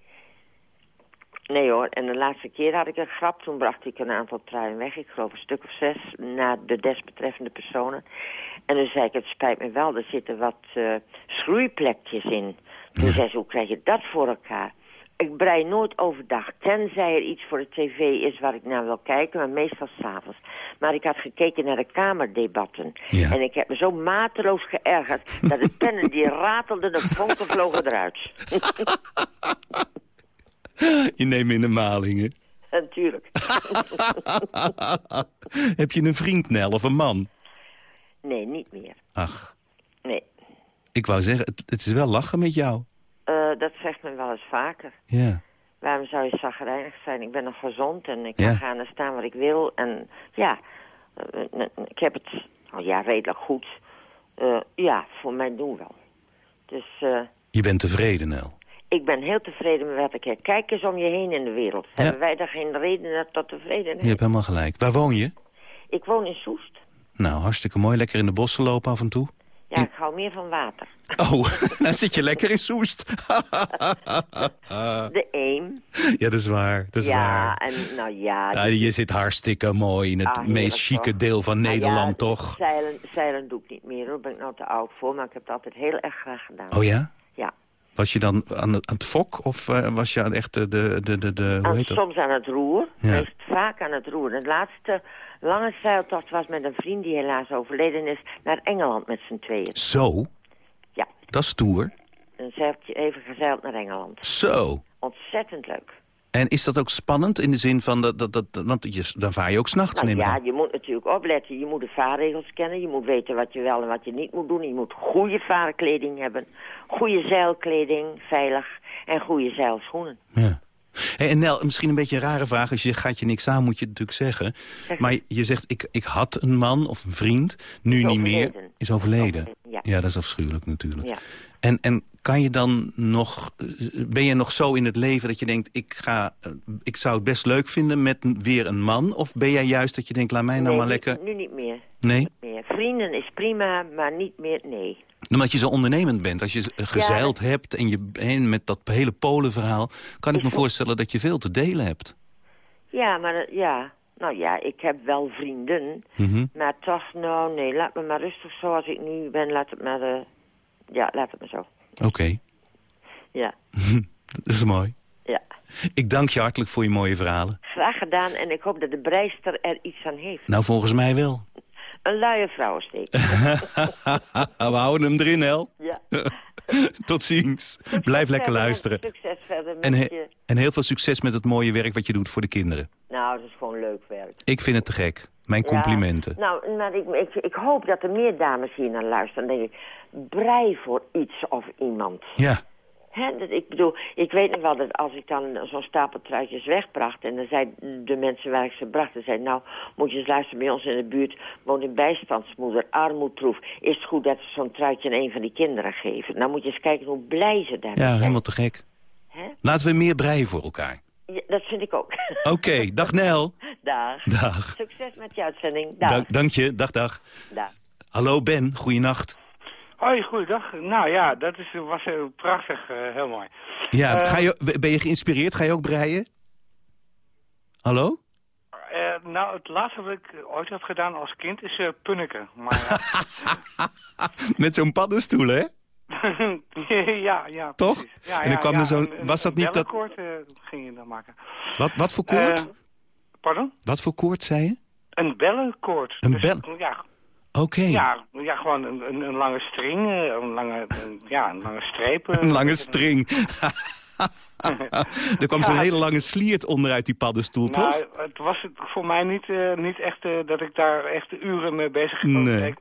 Nee hoor, en de laatste keer had ik een grap. Toen bracht ik een aantal truien weg. Ik geloof een stuk of zes naar de desbetreffende personen. En toen zei ik, het spijt me wel, er zitten wat eh, schroeiplekjes in. Toen zei ze, hoe krijg je dat voor elkaar? Ik brei nooit overdag, tenzij er iets voor de tv is waar ik naar wil kijken, maar meestal s'avonds. Maar ik had gekeken naar de kamerdebatten. Ja. En ik heb me zo mateloos geërgerd dat de pennen die ratelden, de vonken vlogen eruit. (laughs) Je neemt in de malingen. (laughs) Natuurlijk. (laughs) Heb je een vriend, Nel, of een man? Nee, niet meer. Ach, Nee. ik wou zeggen, het, het is wel lachen met jou. Eh, dat zegt men wel eens vaker. Ja. Waarom zou je zagrijnig zijn? Ik ben nog gezond en ik Ja. kan gaan en staan waar ik wil. En ja, eh, eh, ik heb het oh ja, redelijk goed. Ja, voor mijn doen wel. Dus Je bent tevreden, Nel. ik ben heel tevreden met wat ik heb. Kijk eens om je heen in de wereld. Hebben wij daar geen reden tot tevredenheid? Je hebt helemaal gelijk. Waar woon je? Ik woon in Soest. Nou, hartstikke mooi. Lekker in de bossen lopen af en toe. Ja, ik hou meer van water. Oh, (laughs) dan zit je lekker in Soest. De Eem. ja, dat is waar. Dat is ja, waar. en nou ja... Ja, je zit hartstikke mooi in het Ah, meest chique toch? deel van Nou Nederland, ja, toch? Zeilen, zeilen doe ik niet meer hoor, ben ik nou te oud voor. Maar ik heb het altijd heel erg graag gedaan. Oh ja? Ja. Was je dan aan het, aan het fok of eh, was je aan echt de, de, de, de, de hoe heet dat? soms aan het roer. Ja. Meest vaak aan het roer. De laatste lange zeiltocht was met een vriend die helaas overleden is... naar Engeland met z'n tweeën. Zo? Ja. Dat is stoer. Een zeiltje even gezeild naar Engeland. Zo. Ontzettend leuk. En is dat ook spannend in de zin van, dat, dat, dat, want je, dan vaar je ook s'nachts, Nou neem ik ja, aan. je moet natuurlijk opletten. Je moet de vaarregels kennen. Je moet weten wat je wel en wat je niet moet doen. Je moet goede vaarkleding hebben. Goede zeilkleding, veilig. En goede zeilschoenen. Ja. Hey, en Nel, misschien een beetje een rare vraag. Als je zegt, gaat je niks aan, moet je het natuurlijk zeggen. Zeg Maar je zegt, ik, ik had een man of een vriend, nu niet meer. Is overleden. Ja. dat is afschuwelijk natuurlijk. Ja. En, en kan je dan nog, ben je nog zo in het leven dat je denkt... Ik, ga, eh, ik zou het best leuk vinden met weer een man? Of ben jij juist dat je denkt, laat mij nou Nee, maar lekker... Nu niet meer. Nee? Niet meer. Vrienden is prima, maar niet meer, nee. Omdat je zo ondernemend bent. Als je gezeild hebt en je en met dat hele Polenverhaal... kan ik me (laughs) voorstellen dat je veel te delen hebt. Ja, maar ja. Nou ja, ik heb wel vrienden. Mhm. Maar toch, nou nee, laat me maar rustig zoals ik nu ben. Laat het maar, eh, ja, laat het maar zo. Oké, Ja, (laughs) dat is mooi. ja. Ik dank je hartelijk voor je mooie verhalen. Graag gedaan en ik hoop dat de breister er iets aan heeft. Nou, volgens mij wel. Een luie vrouwensteek. (laughs) We houden hem erin, Hel. ja. (laughs) Tot ziens. Blijf lekker luisteren. Succes verder met En, he- je... en heel veel succes met het mooie werk wat je doet voor de kinderen. Nou, dat is gewoon leuk werk. Ik vind het te gek. Mijn Ja. complimenten. Nou, maar ik, ik, ik hoop dat er meer dames hier naar luisteren. Dan denk ik, brei voor iets of iemand. Ja, Dat, ik bedoel, ik weet nog wel dat als ik dan zo'n stapel truitjes wegbracht... en dan zei de mensen waar ik ze bracht... dan zei nou, moet je eens luisteren, bij ons in de buurt... woont een bijstandsmoeder, armoedproef. Is het goed dat ze zo'n truitje aan een van die kinderen geven? Nou moet je eens kijken hoe blij ze daarmee ja zijn. helemaal te gek. Hè? Laten we meer breien voor elkaar. Ja, dat vind ik ook. Oké, (laughs) dag Nel. Dag. Dag. Succes met je uitzending. Dag. Dank, dank je, dag dag. Dag. Hallo Ben, goeienacht. Hoi, goeiedag. Nou ja, dat is, was eh, prachtig, eh, heel mooi. Ja, Eh, ga je, ben je geïnspireerd? Ga je ook breien? Hallo? Nou, het laatste wat ik ooit heb gedaan als kind is punniken. Maar, (laughs) Met zo'n paddenstoel, hè? (laughs) ja, ja, Toch? precies. Ja, En dan kwam ja, er zo'n- was dat niet dat- eh, ging je dan maken. Wat, wat voor koord? Pardon? wat voor koord zei je? Een bellenkoord. Een Dus, bel- Ja, Oké, ja, ja, gewoon een, een, een lange string, eh, een lange, een- ja, een lange streep. eh, een lange string. (laughs) er kwam zo'n Ja. hele lange sliert onderuit die paddenstoel, Nou, toch? het was voor mij niet, eh, niet echt dat ik daar echt uren mee bezig Nee,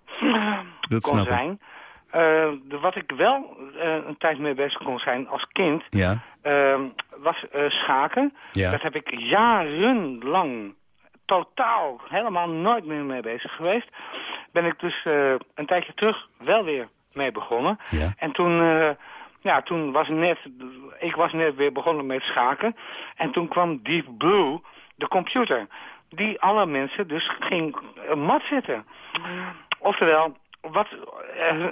dat kon snap ik. zijn. De, wat ik wel een tijd mee bezig kon zijn als kind, Ja, ehm, was schaken. Ja. Dat heb ik jarenlang totaal helemaal nooit meer mee bezig geweest. Ben ik dus eh, een tijdje terug wel weer mee begonnen. Ja. En toen, eh, ja, toen was net, ik was net weer begonnen met schaken. En toen kwam Deep Blue, de computer, die alle mensen dus ging eh, mat zetten. Oftewel, wat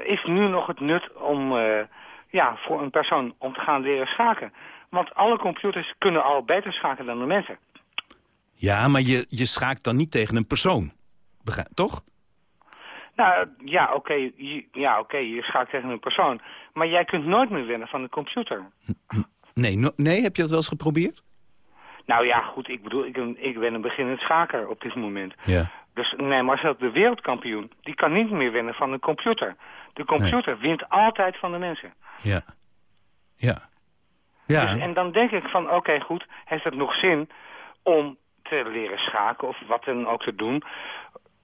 is nu nog het nut om, eh, ja, voor een persoon om te gaan leren schaken? Want alle computers kunnen al beter schaken dan de mensen. Ja maar je, je schaakt dan niet tegen een persoon. Begrijp, toch? Nou, ja, oké, ja, oké, je schaakt tegen een persoon. Maar jij kunt nooit meer winnen van de computer. Nee, no- nee, heb je dat wel eens geprobeerd? Nou ja, goed, ik bedoel, ik, ben- ik ben een beginnend schaker op dit moment. Ja. Dus nee, maar zelfs de wereldkampioen, die kan niet meer winnen van een computer. De computer wint altijd van de mensen. Ja. Ja. Ja. Dus, en dan denk ik van, oké, goed, heeft het nog zin om te leren schaken of wat dan ook te doen?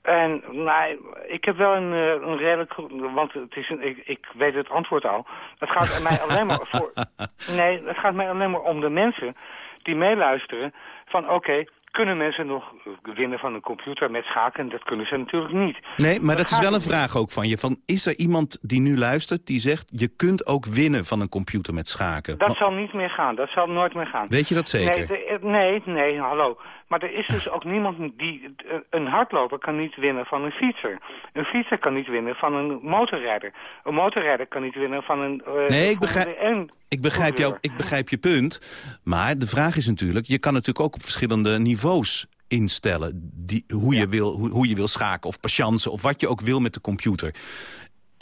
En nou, ik heb wel een, eh, een redelijk... Want het is een, ik, ik weet het antwoord al. Het gaat mij alleen maar voor... (laughs) Nee, het gaat mij alleen maar om de mensen die meeluisteren. Van oké, kunnen mensen nog winnen van een computer met schaken? Dat kunnen ze natuurlijk niet. Nee, maar dat is wel een vraag ook van je. Van, is er iemand die nu luistert die zegt... je kunt ook winnen van een computer met schaken? Dat zal niet meer gaan. Dat zal nooit meer gaan. Weet je dat zeker? Nee, eh, nee, nee, hallo. Maar er is dus ook niemand die... eh, Een hardloper kan niet winnen van een fietser. Een fietser kan niet winnen van een motorrijder. Een motorrijder kan niet winnen van een... eh, Nee, ik begrijp- 1 Ik begrijp, jou, ik begrijp je punt. Maar de vraag is natuurlijk... je kan natuurlijk ook op verschillende niveaus instellen... Die, hoe, je wil, hoe, hoe je wil schaken of patiënten of wat je ook wil met de computer.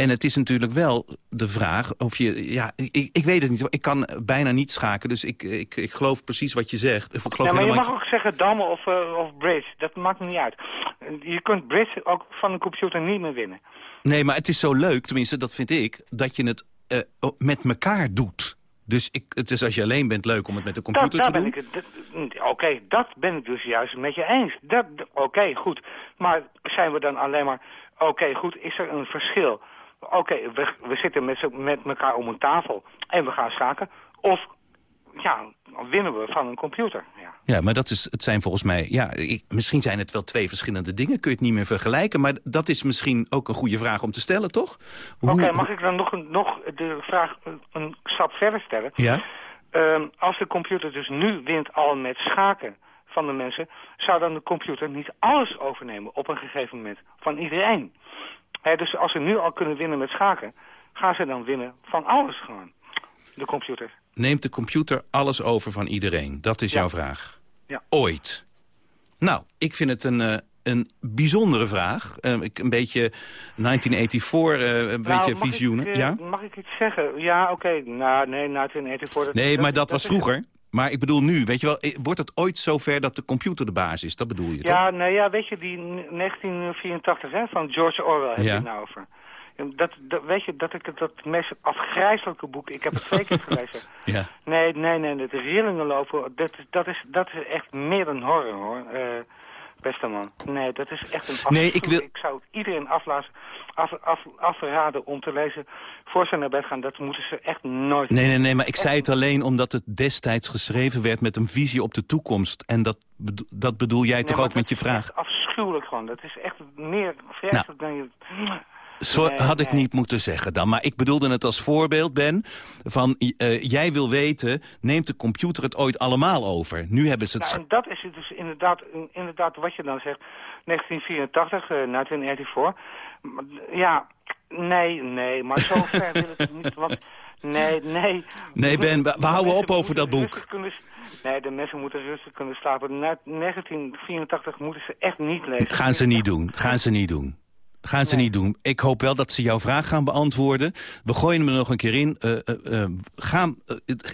En het is natuurlijk wel de vraag of je... Ja, ik, ik weet het niet. Ik kan bijna niet schaken, dus ik, ik, ik geloof precies wat je zegt. Ik geloof Ja, maar je mag ook zeggen damme of, eh, of bridge. Dat maakt niet uit. Je kunt bridge ook van een computer niet meer winnen. Nee, maar het is zo leuk, tenminste dat vind ik... dat je het eh, met elkaar doet. Dus ik, het is als je alleen bent leuk om het met de computer te doen. dat- Oké, dat ben ik dus juist met je eens. Oké, goed. Maar zijn we dan alleen maar... Oké, goed, is er een verschil? Oké, we, we zitten met, met elkaar om een tafel en we gaan schaken. Of ja, winnen we van een computer. Ja. Ja, maar dat is, het zijn volgens mij... Ja, ik- misschien zijn het wel twee verschillende dingen. Kun je het niet meer vergelijken. Maar dat is misschien ook een goede vraag om te stellen, toch? Oké, mag ik dan nog, een, nog de vraag een, een stap verder stellen? Ja? Ehm, als de computer dus nu wint al met schaken van de mensen... zou dan de computer niet alles overnemen op een gegeven moment van iedereen. Dus als ze nu al kunnen winnen met schaken... gaan ze dan winnen van alles gewoon, de computer. Neemt de computer alles over van iedereen? Dat is Ja. jouw vraag. Ja. Ooit. Nou, ik vind het een, eh, een bijzondere vraag. Eh, ik, een beetje 1984, eh, een Nou, beetje mag ik, visioenen. ja? Mag ik iets zeggen? Ja, oké. Nou, nee, na 1984... dat- Nee, maar dat dat was vroeger. Maar ik bedoel nu, weet je wel, eh, wordt het ooit zover dat de computer de baas is? Dat bedoel je, toch? Ja, nee, ja, weet je, die 1984 hè, van George Orwell heb Ja. je het nou over. Dat, dat, weet je, dat ik het dat meest afgrijzelijke boek, ik heb het twee keer (laughs) gelezen. Ja. Nee, nee, nee, de rillingen lopen, dat, is- dat, is, dat is echt meer dan horror, hoor. eh, beste man. Nee, dat is echt een Nee, ik wil- Ik zou het iedereen aflazen, af, af, afraden om te lezen voor ze naar bed gaan. Dat moeten ze echt nooit Nee, nee, nee, maar ik zei het alleen omdat het destijds geschreven werd met een visie op de toekomst. En dat, dat bedoel jij Nee, toch ook met je dat is vraag? afschuwelijk gewoon. Dat is echt meer vreselijk dan je... Zo had ik niet moeten zeggen dan. Maar ik bedoelde het als voorbeeld, Ben. Van, eh, jij wil weten, neemt de computer het ooit allemaal over? Nu hebben ze het... Nou, en dat is het dus inderdaad, inderdaad wat je dan zegt. 1984, eh 1984. Maar, Ja, nee, nee, maar zo (laughs) ver wil ik niet. Want, nee, nee. Nee, Ben, we- we houden op over dat boek. kunnen Nee, de mensen moeten rustig kunnen slapen. Na 1984 moeten ze echt niet lezen. Gaan ze niet doen, gaan ze niet doen. Gaan ze niet doen. Ik hoop wel dat ze jouw vraag gaan beantwoorden. We gooien hem er nog een keer in. Eh, eh, eh, gaan,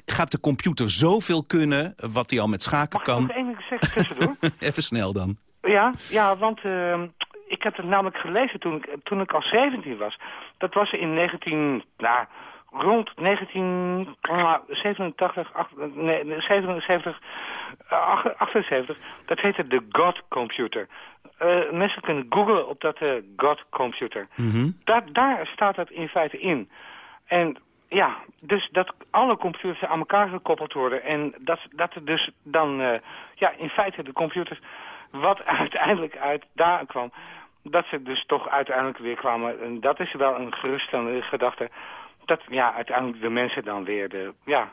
gaat de computer zoveel kunnen, wat hij al met schaken Mag ik kan? nog één ding zeggen tussendoor? (laughs) Even snel dan. Ja, ja want ehm, ik heb het namelijk gelezen toen ik, toen ik al 17 was. Dat was in 19... Nou, rond 1987, nee, 77, eh, 78. Dat heette de God Computer. Eh, mensen kunnen googlen op dat eh, God Computer. Daar, daar staat dat in feite in. En ja, dus dat alle computers aan elkaar gekoppeld worden. En dat, dat er dus dan, eh, ja, in feite de computers, wat (laughs) uiteindelijk uit daar kwam, dat ze dus toch uiteindelijk weer kwamen. En dat is wel een geruststellende gedachte. Dat ja, uiteindelijk de mensen dan weer de, ja,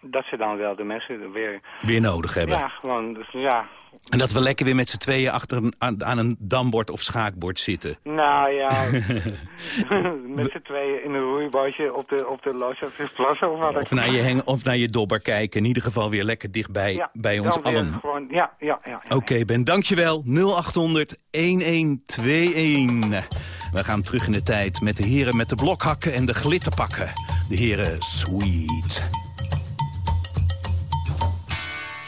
dat ze dan wel de mensen weer, Weer nodig hebben. ja, gewoon, dus, ja, En dat we lekker weer met z'n tweeën achter een, aan, aan een dambord of schaakbord zitten. Nou ja, (laughs) met z'n tweeën in een roeibootje op de, op de Loosjaarsplassen of wat. Of naar, je heng, of naar je dobber kijken. In ieder geval weer lekker dichtbij Ja, bij ons allen. Gewoon, ja, ja, ja. ja. Oké, Ben, dankjewel. 0800 1121. We gaan terug in de tijd met de heren met de blokhakken en de glitterpakken. De heren Sweet.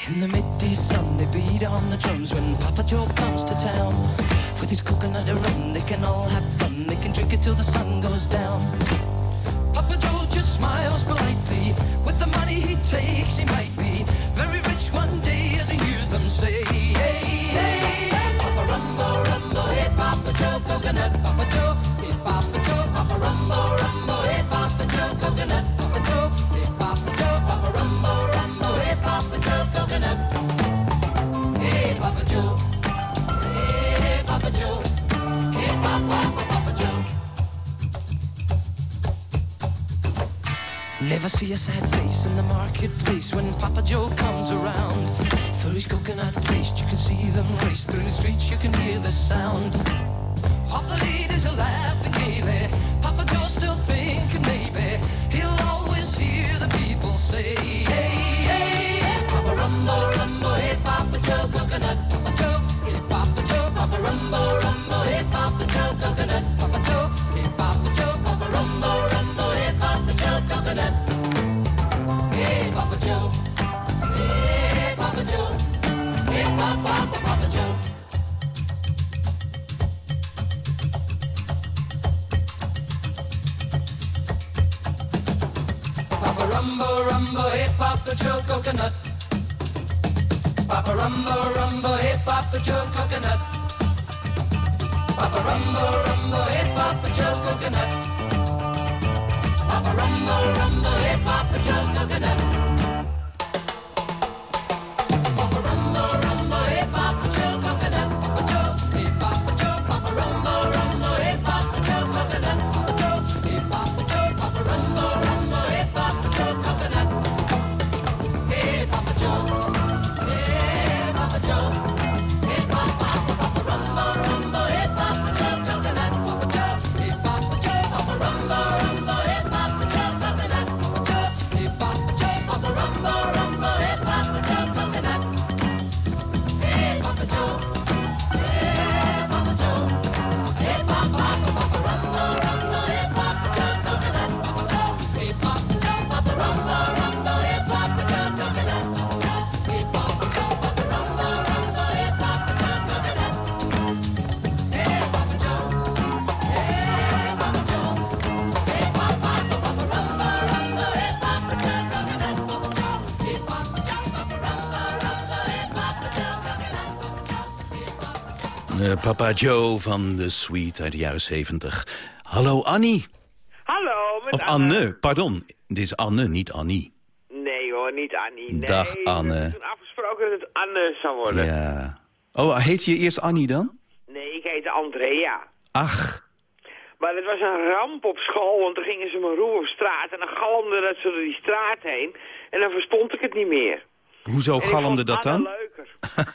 In the beat on the drums when Papa Joe comes to town. With his coconut rum, they can all have fun. They can drink it till the sun goes down. Papa Joe just smiles politely. With the money he takes, he might Never see a sad face in the marketplace when Papa Joe comes around. For his coconut taste, you can see them race through the streets, you can hear the sound. All the Papa Joe van de Suite uit de jaren 70. Hallo Annie. Hallo, met Of Anne, pardon. Dit is Anne, niet Annie. Nee hoor, niet Annie. Nee, Dag, Anne. We hebben toen afgesproken dat het Anne zou worden. Ja. Oh, heet je eerst Annie dan? Nee, ik heette Andrea. Ach, Maar het was een ramp op school, want dan gingen ze me roepen op straat... en dan galmde dat ze door die straat heen en dan verstond ik het niet meer. hoezo galmde dat dan? leuker.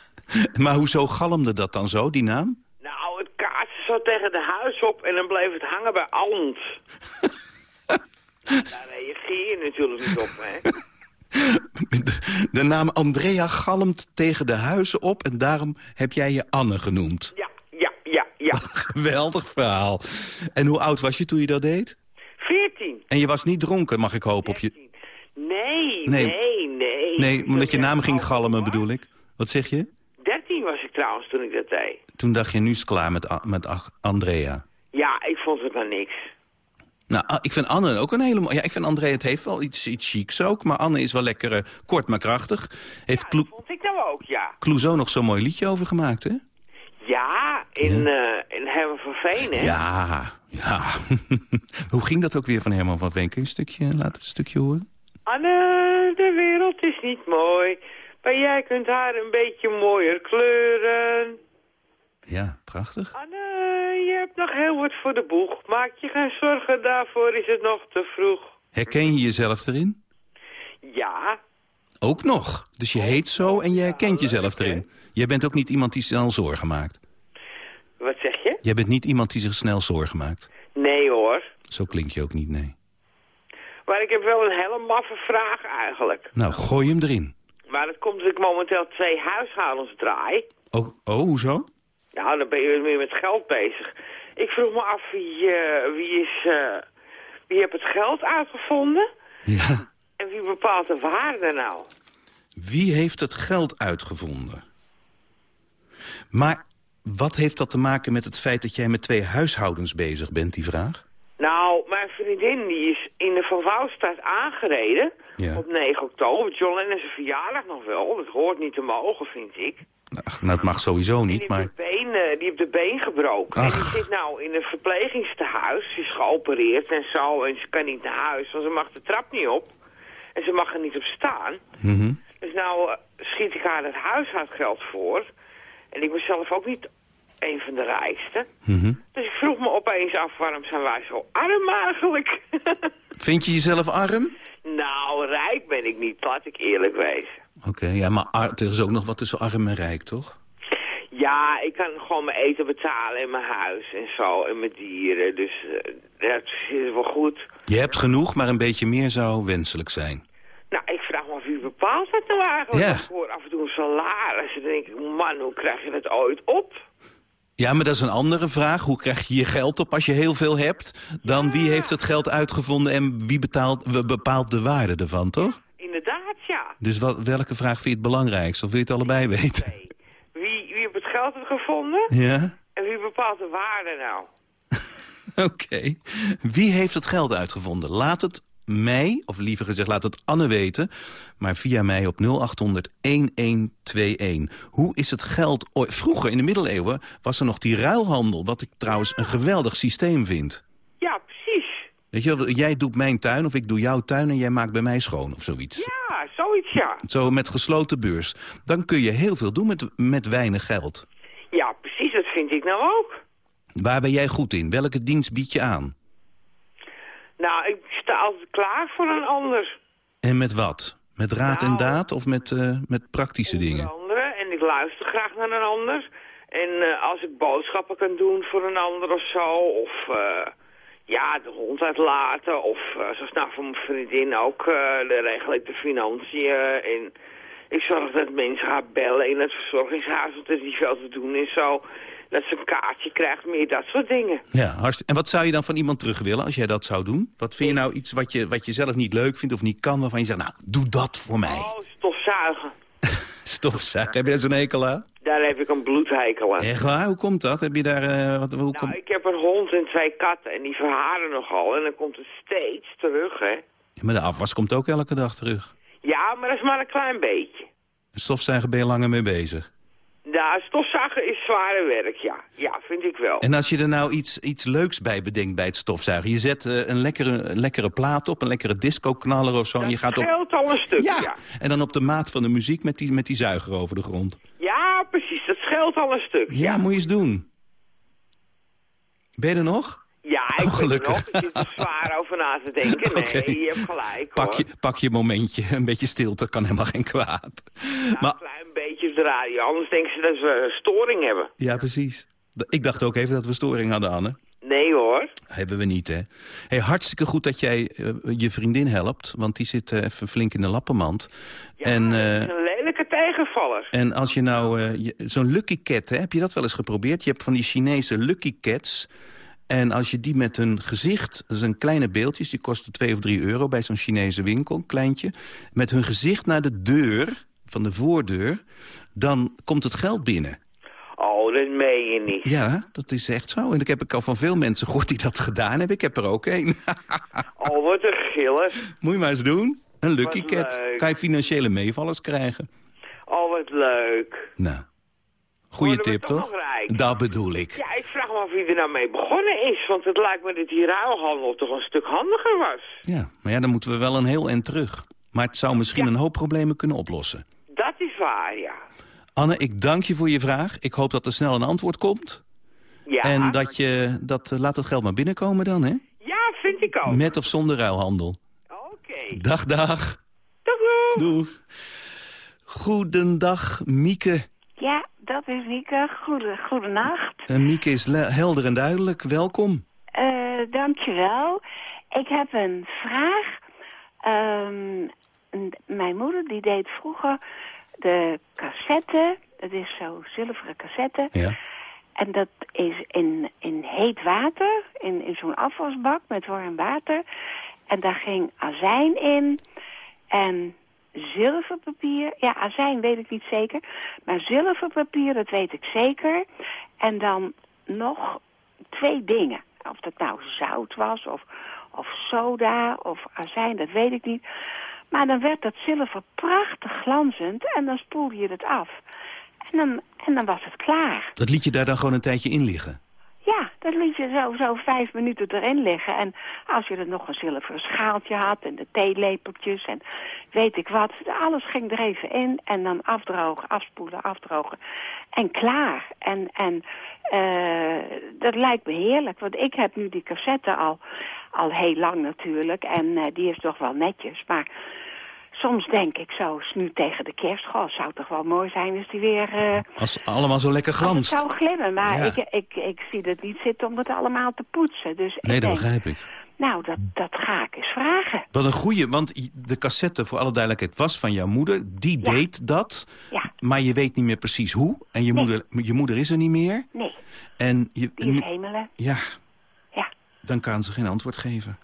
(laughs) maar hoezo galmde dat dan zo, die naam? Nou, het kaartje zat tegen de huis op en dan bleef het hangen bij Ant. (laughs) Daar reageer je natuurlijk niet op, hè. De, de naam Andrea galmt tegen de huizen op... en daarom heb jij je Anne genoemd. Ja, ja, ja, ja. (laughs) Geweldig verhaal. En hoe oud was je toen je dat deed? 14. En je was niet dronken, mag ik hopen op je... Nee, Nee. nee, nee. Omdat je naam ging galmen bedoel ik. Wat zeg je? 13 was ik trouwens toen ik dat deed. Toen dacht je, nu is het klaar met, A- met Andrea. Ja, ik vond het maar niks. Nou, ah, ik vind Anne ook een hele mooie... Ja, ik vind Andrea, het heeft wel iets, iets chics ook. Maar Anne is wel lekker eh, kort maar krachtig. Heeft Clou- Vond ik nou ook, ja. Clouseau nog zo'n mooi liedje over gemaakt, hè? Ja, in, eh in Herman van Veen, hè? Ja, (laughs) ja. (laughs) Hoe ging dat ook weer van Herman van Veen? Kun je een stukje, laten een stukje horen? Anne, de wereld is niet mooi. Maar jij kunt haar een beetje mooier kleuren. Ja, prachtig. Anne, je hebt nog heel wat voor de boeg. Maak je geen zorgen, daarvoor is het nog te vroeg. Herken je jezelf erin? Ja, Ook nog. Dus je heet zo en je herkent jezelf erin. Jij bent ook niet iemand die snel zorgen maakt. wat zeg je? Jij bent niet iemand die zich snel zorgen maakt. Nee hoor. Zo klink je ook niet, nee. Maar ik heb wel een hele maffe vraag eigenlijk. Nou, gooi hem erin. Maar het komt dat ik momenteel twee huishoudens draai. Oh, oh hoezo? Nou, dan ben je meer met geld bezig. Ik vroeg me af wie, eh, wie is... eh, wie heeft het geld uitgevonden? Ja. En wie bepaalt de waarde nou? Wie heeft het geld uitgevonden? Maar wat heeft dat te maken met het feit dat jij met twee huishoudens bezig bent, die vraag? Nou, mijn vriendin die is in de Van Wouwstraat aangereden Ja. op 9 oktober. John Lennon zijn verjaardag nog wel. Dat hoort niet te mogen, vind ik. Ach, nou, het mag sowieso niet, Die maar... heeft, de been, eh, die heeft de been gebroken. En die zit nou in een verpleegingstehuis. Ze is geopereerd en zo. En ze kan niet naar huis, want ze mag de trap niet op. En ze mag er niet op staan. Mhm. Dus nou eh, schiet ik haar het huishoudgeld voor. En ik ben zelf ook niet een van de rijkste. Mhm. Dus ik vroeg me opeens af, waarom zijn wij zo arm eigenlijk? (laughs) Vind je jezelf arm? nou, rijk ben ik niet, laat ik eerlijk wezen. Oké, ja, maar ar- er is ook nog wat tussen arm en rijk, toch? Ja, ik kan gewoon mijn eten betalen in mijn huis en zo, en mijn dieren. Dus eh, dat is wel goed. Je hebt genoeg, maar een beetje meer zou wenselijk zijn. Nou, ik vraag me af, wie bepaalt dat nou eigenlijk? Ja. Ik hoor af en toe een salaris en dan denk ik, man, hoe krijg je dat ooit op? Ja, maar dat is een andere vraag. Hoe krijg je je geld op als je heel veel hebt? Dan wie heeft het geld uitgevonden en wie betaalt, we- bepaalt de waarde ervan, toch? Inderdaad, ja. Dus wat, welke vraag vind je het belangrijkst? Of wil je het allebei weten? Wie, wie heeft het geld gevonden? Ja? En wie bepaalt de waarde nou? (laughs) Oké. Wie heeft het geld uitgevonden? Laat het mij, of liever gezegd laat het Anne weten... maar via mij op 0800-1121. Hoe is het geld... ooit- Vroeger, in de middeleeuwen, was er nog die ruilhandel... wat ik trouwens een geweldig systeem vind. Ja, precies. Weet je, jij doet mijn tuin of ik doe jouw tuin... en jij maakt bij mij schoon of zoiets. Ja, zoiets ja. (laughs) Zo met gesloten beurs. Dan kun je heel veel doen met, met weinig geld. Ja, precies, dat vind ik nou ook. Waar ben jij goed in? Welke dienst bied je aan? Nou, ik sta altijd klaar voor een ander. En met wat? Met raad en Nou, daad of met, eh, met praktische dingen? Anderen. En ik luister graag naar een ander. En eh, als ik boodschappen kan doen voor een ander of zo. Of eh, ja, de hond uitlaten. Of zoals nou voor mijn vriendin ook. dan regel ik de financiën. En ik zorg dat mensen gaan bellen in het verzorgingshuis. Want er is niet veel te doen en zo. Dat ze een kaartje krijgt, meer dat soort dingen. Ja, hartstikke. En wat zou je dan van iemand terug willen als jij dat zou doen? Wat vind je nou iets wat je, wat je zelf niet leuk vindt of niet kan... waarvan je zegt, nou, doe dat voor mij. Oh, stofzuigen. (laughs) Stofzuigen, heb je daar zo'n hekel aan? Daar heb ik een bloedhekel aan. Echt waar? Hoe komt dat? Heb je daar... eh, wat, hoe kom... Nou, ik heb een hond en twee katten en die verharen nogal. En dan komt het steeds terug, hè. Ja, maar de afwas komt ook elke dag terug. Ja, maar dat is maar een klein beetje. Een stofzuiger ben je langer mee bezig. Ja, stofzuigen is zware werk, ja. Ja, vind ik wel. En als je er nou iets, iets leuks bij bedenkt bij het stofzuigen... je zet eh, een, lekkere, een lekkere plaat op, een lekkere disco-knaller of zo... en je gaat op... al een stuk, ja. Ja, en dan op de maat van de muziek met die, met die zuiger over de grond. Ja, precies. Dat scheelt al een stuk. Ja, moet je eens doen. Ben je er nog? Ja, ik ben er nog. Ik zit er zwaar over na te denken. (laughs) Nee, je hebt gelijk, Pak je, pak je momentje, (laughs) een beetje stilte kan helemaal geen kwaad. Ja, Maar, een klein beetje de radio. Anders denken ze dat we een storing hebben. ja, precies. Ik dacht ook even dat we storing hadden, Anne. Nee, hoor. Hebben we niet, hè? Hey, hartstikke goed dat jij eh, je vriendin helpt, want die zit eh, even flink in de lappenmand. Ja, en, is een lelijke tegenvaller. en als je nou... Zo'n Lucky Cat, hè, heb je dat wel eens geprobeerd? Je hebt van die Chinese Lucky Cats... En als je die met hun gezicht, dat zijn kleine beeldjes... die kosten 2 of 3 euro bij zo'n Chinese winkel, kleintje... met hun gezicht naar de deur, van de voordeur... dan komt het geld binnen. Oh, dat meen je niet. Ja, dat is echt zo. En ik heb ik al van veel mensen gehoord die dat gedaan hebben. Ik heb er ook een. (laughs) Oh, wat een giller. Moet je maar eens doen. Een Lucky Wat Cat. leuk. Kan je financiële meevallers krijgen. Oh, wat leuk. Nou, goede we tip, toch? Dat bedoel ik. Ja, ik vraag me af wie er nou mee begonnen is. Want het lijkt me dat die ruilhandel toch een stuk handiger was. Ja, maar ja, dan moeten we wel een heel eind terug. Maar het zou misschien een hoop problemen kunnen oplossen. Ja. Anne, ik dank je voor je vraag. Ik hoop dat er snel een antwoord komt. Ja, En dat je... Dat, eh, laat het geld maar binnenkomen dan, hè? ja vind ik ook. Met of zonder ruilhandel. Oké. Dag, dag. Dag, doeg. Doeg. Goedendag, Mieke. Ja, dat is Wieke. Goede, goedenacht. En Mieke is helder en duidelijk. Welkom. Eh dankjewel. Ik heb een vraag. Ehm, mijn moeder die deed vroeger de cassette. Dat is zo zilveren cassette. Ja. En dat is in, in heet water, in, in zo'n afwasbak met warm water. En daar ging azijn in en zilverpapier. Ja, azijn weet ik niet zeker. Maar zilverpapier, dat weet ik zeker. En dan nog twee dingen. Of dat nou zout was of, of soda of azijn, dat weet ik niet. Maar dan werd dat zilver prachtig glanzend en dan spoelde je het af. En dan, en dan was het klaar. Dat liet je daar dan gewoon een tijdje in liggen. Ja, dat liet je zo, zo vijf minuten erin liggen. En als je er nog een zilveren schaaltje had en de theelepeltjes en weet ik wat. Alles ging er even in en dan afdrogen, afspoelen, afdrogen. En klaar. En, en eh, dat lijkt me heerlijk, want ik heb nu die cassette al, al heel lang natuurlijk. En eh, die is toch wel netjes, maar... Soms denk ik zo, nu tegen de kerst, goh, zou het toch wel mooi zijn als die weer... eh, Als allemaal zo lekker als het glanst. zou glimmen, maar Ja. ik, ik, ik zie het niet zitten om het allemaal te poetsen. Dus Nee, ik dat denk, begrijp ik. nou, dat, dat ga ik eens vragen. Wat een goeie, want de cassette, voor alle duidelijkheid, was van jouw moeder. Die Ja. deed dat, Ja, maar je weet niet meer precies hoe. En je, Nee. moeder, je moeder is er niet meer. nee, En je, die is nu- hemelen. ja, Ja, dan kan ze geen antwoord geven.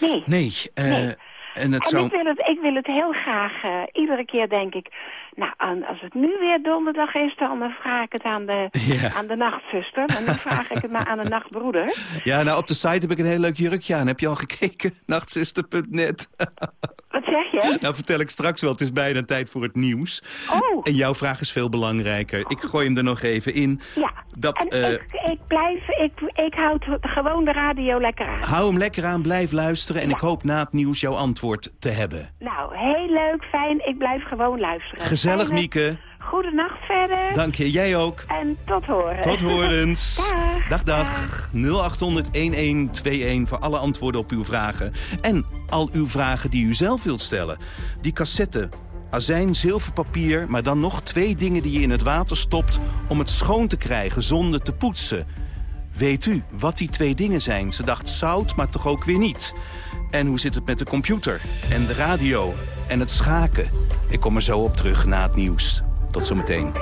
nee. Nee, eh, Nee. En het en zou... ik, wil het, ik wil het heel graag, eh, iedere keer denk ik... Nou, als het nu weer donderdag is, dan eh, vraag ik het aan de, Ja. aan de nachtzuster. En dan vraag ik het maar aan de nachtbroeder. Ja, nou, op de site heb ik een heel leuk jurkje aan. Heb je al gekeken? (laughs) Nachtzuster.net. (laughs) Wat zeg je? nou, vertel ik straks wel. Het is bijna tijd voor het nieuws. Oh, En jouw vraag is veel belangrijker. Ik gooi hem er nog even in. ja. Dat, en eh, ik, ik blijf, ik, ik houd gewoon de radio lekker aan. Hou hem lekker aan, blijf luisteren. En ik hoop na het nieuws jouw antwoord te hebben. Nou, heel leuk, fijn. Ik blijf gewoon luisteren. Gezellig, Fijne- Mieke. Goedenacht verder. Dank je. Jij ook. En tot horen. Tot horens. (laughs) Dag. Dag, dag. 0800-1121 voor alle antwoorden op uw vragen. En al uw vragen die u zelf wilt stellen. Die cassette, azijn, zilverpapier... maar dan nog twee dingen die je in het water stopt... om het schoon te krijgen zonder te poetsen. Weet u wat die twee dingen zijn? Ze dacht zout, maar toch ook weer niet. En hoe zit het met de computer en de radio en het schaken? Ik kom er zo op terug na het nieuws. Tot zometeen.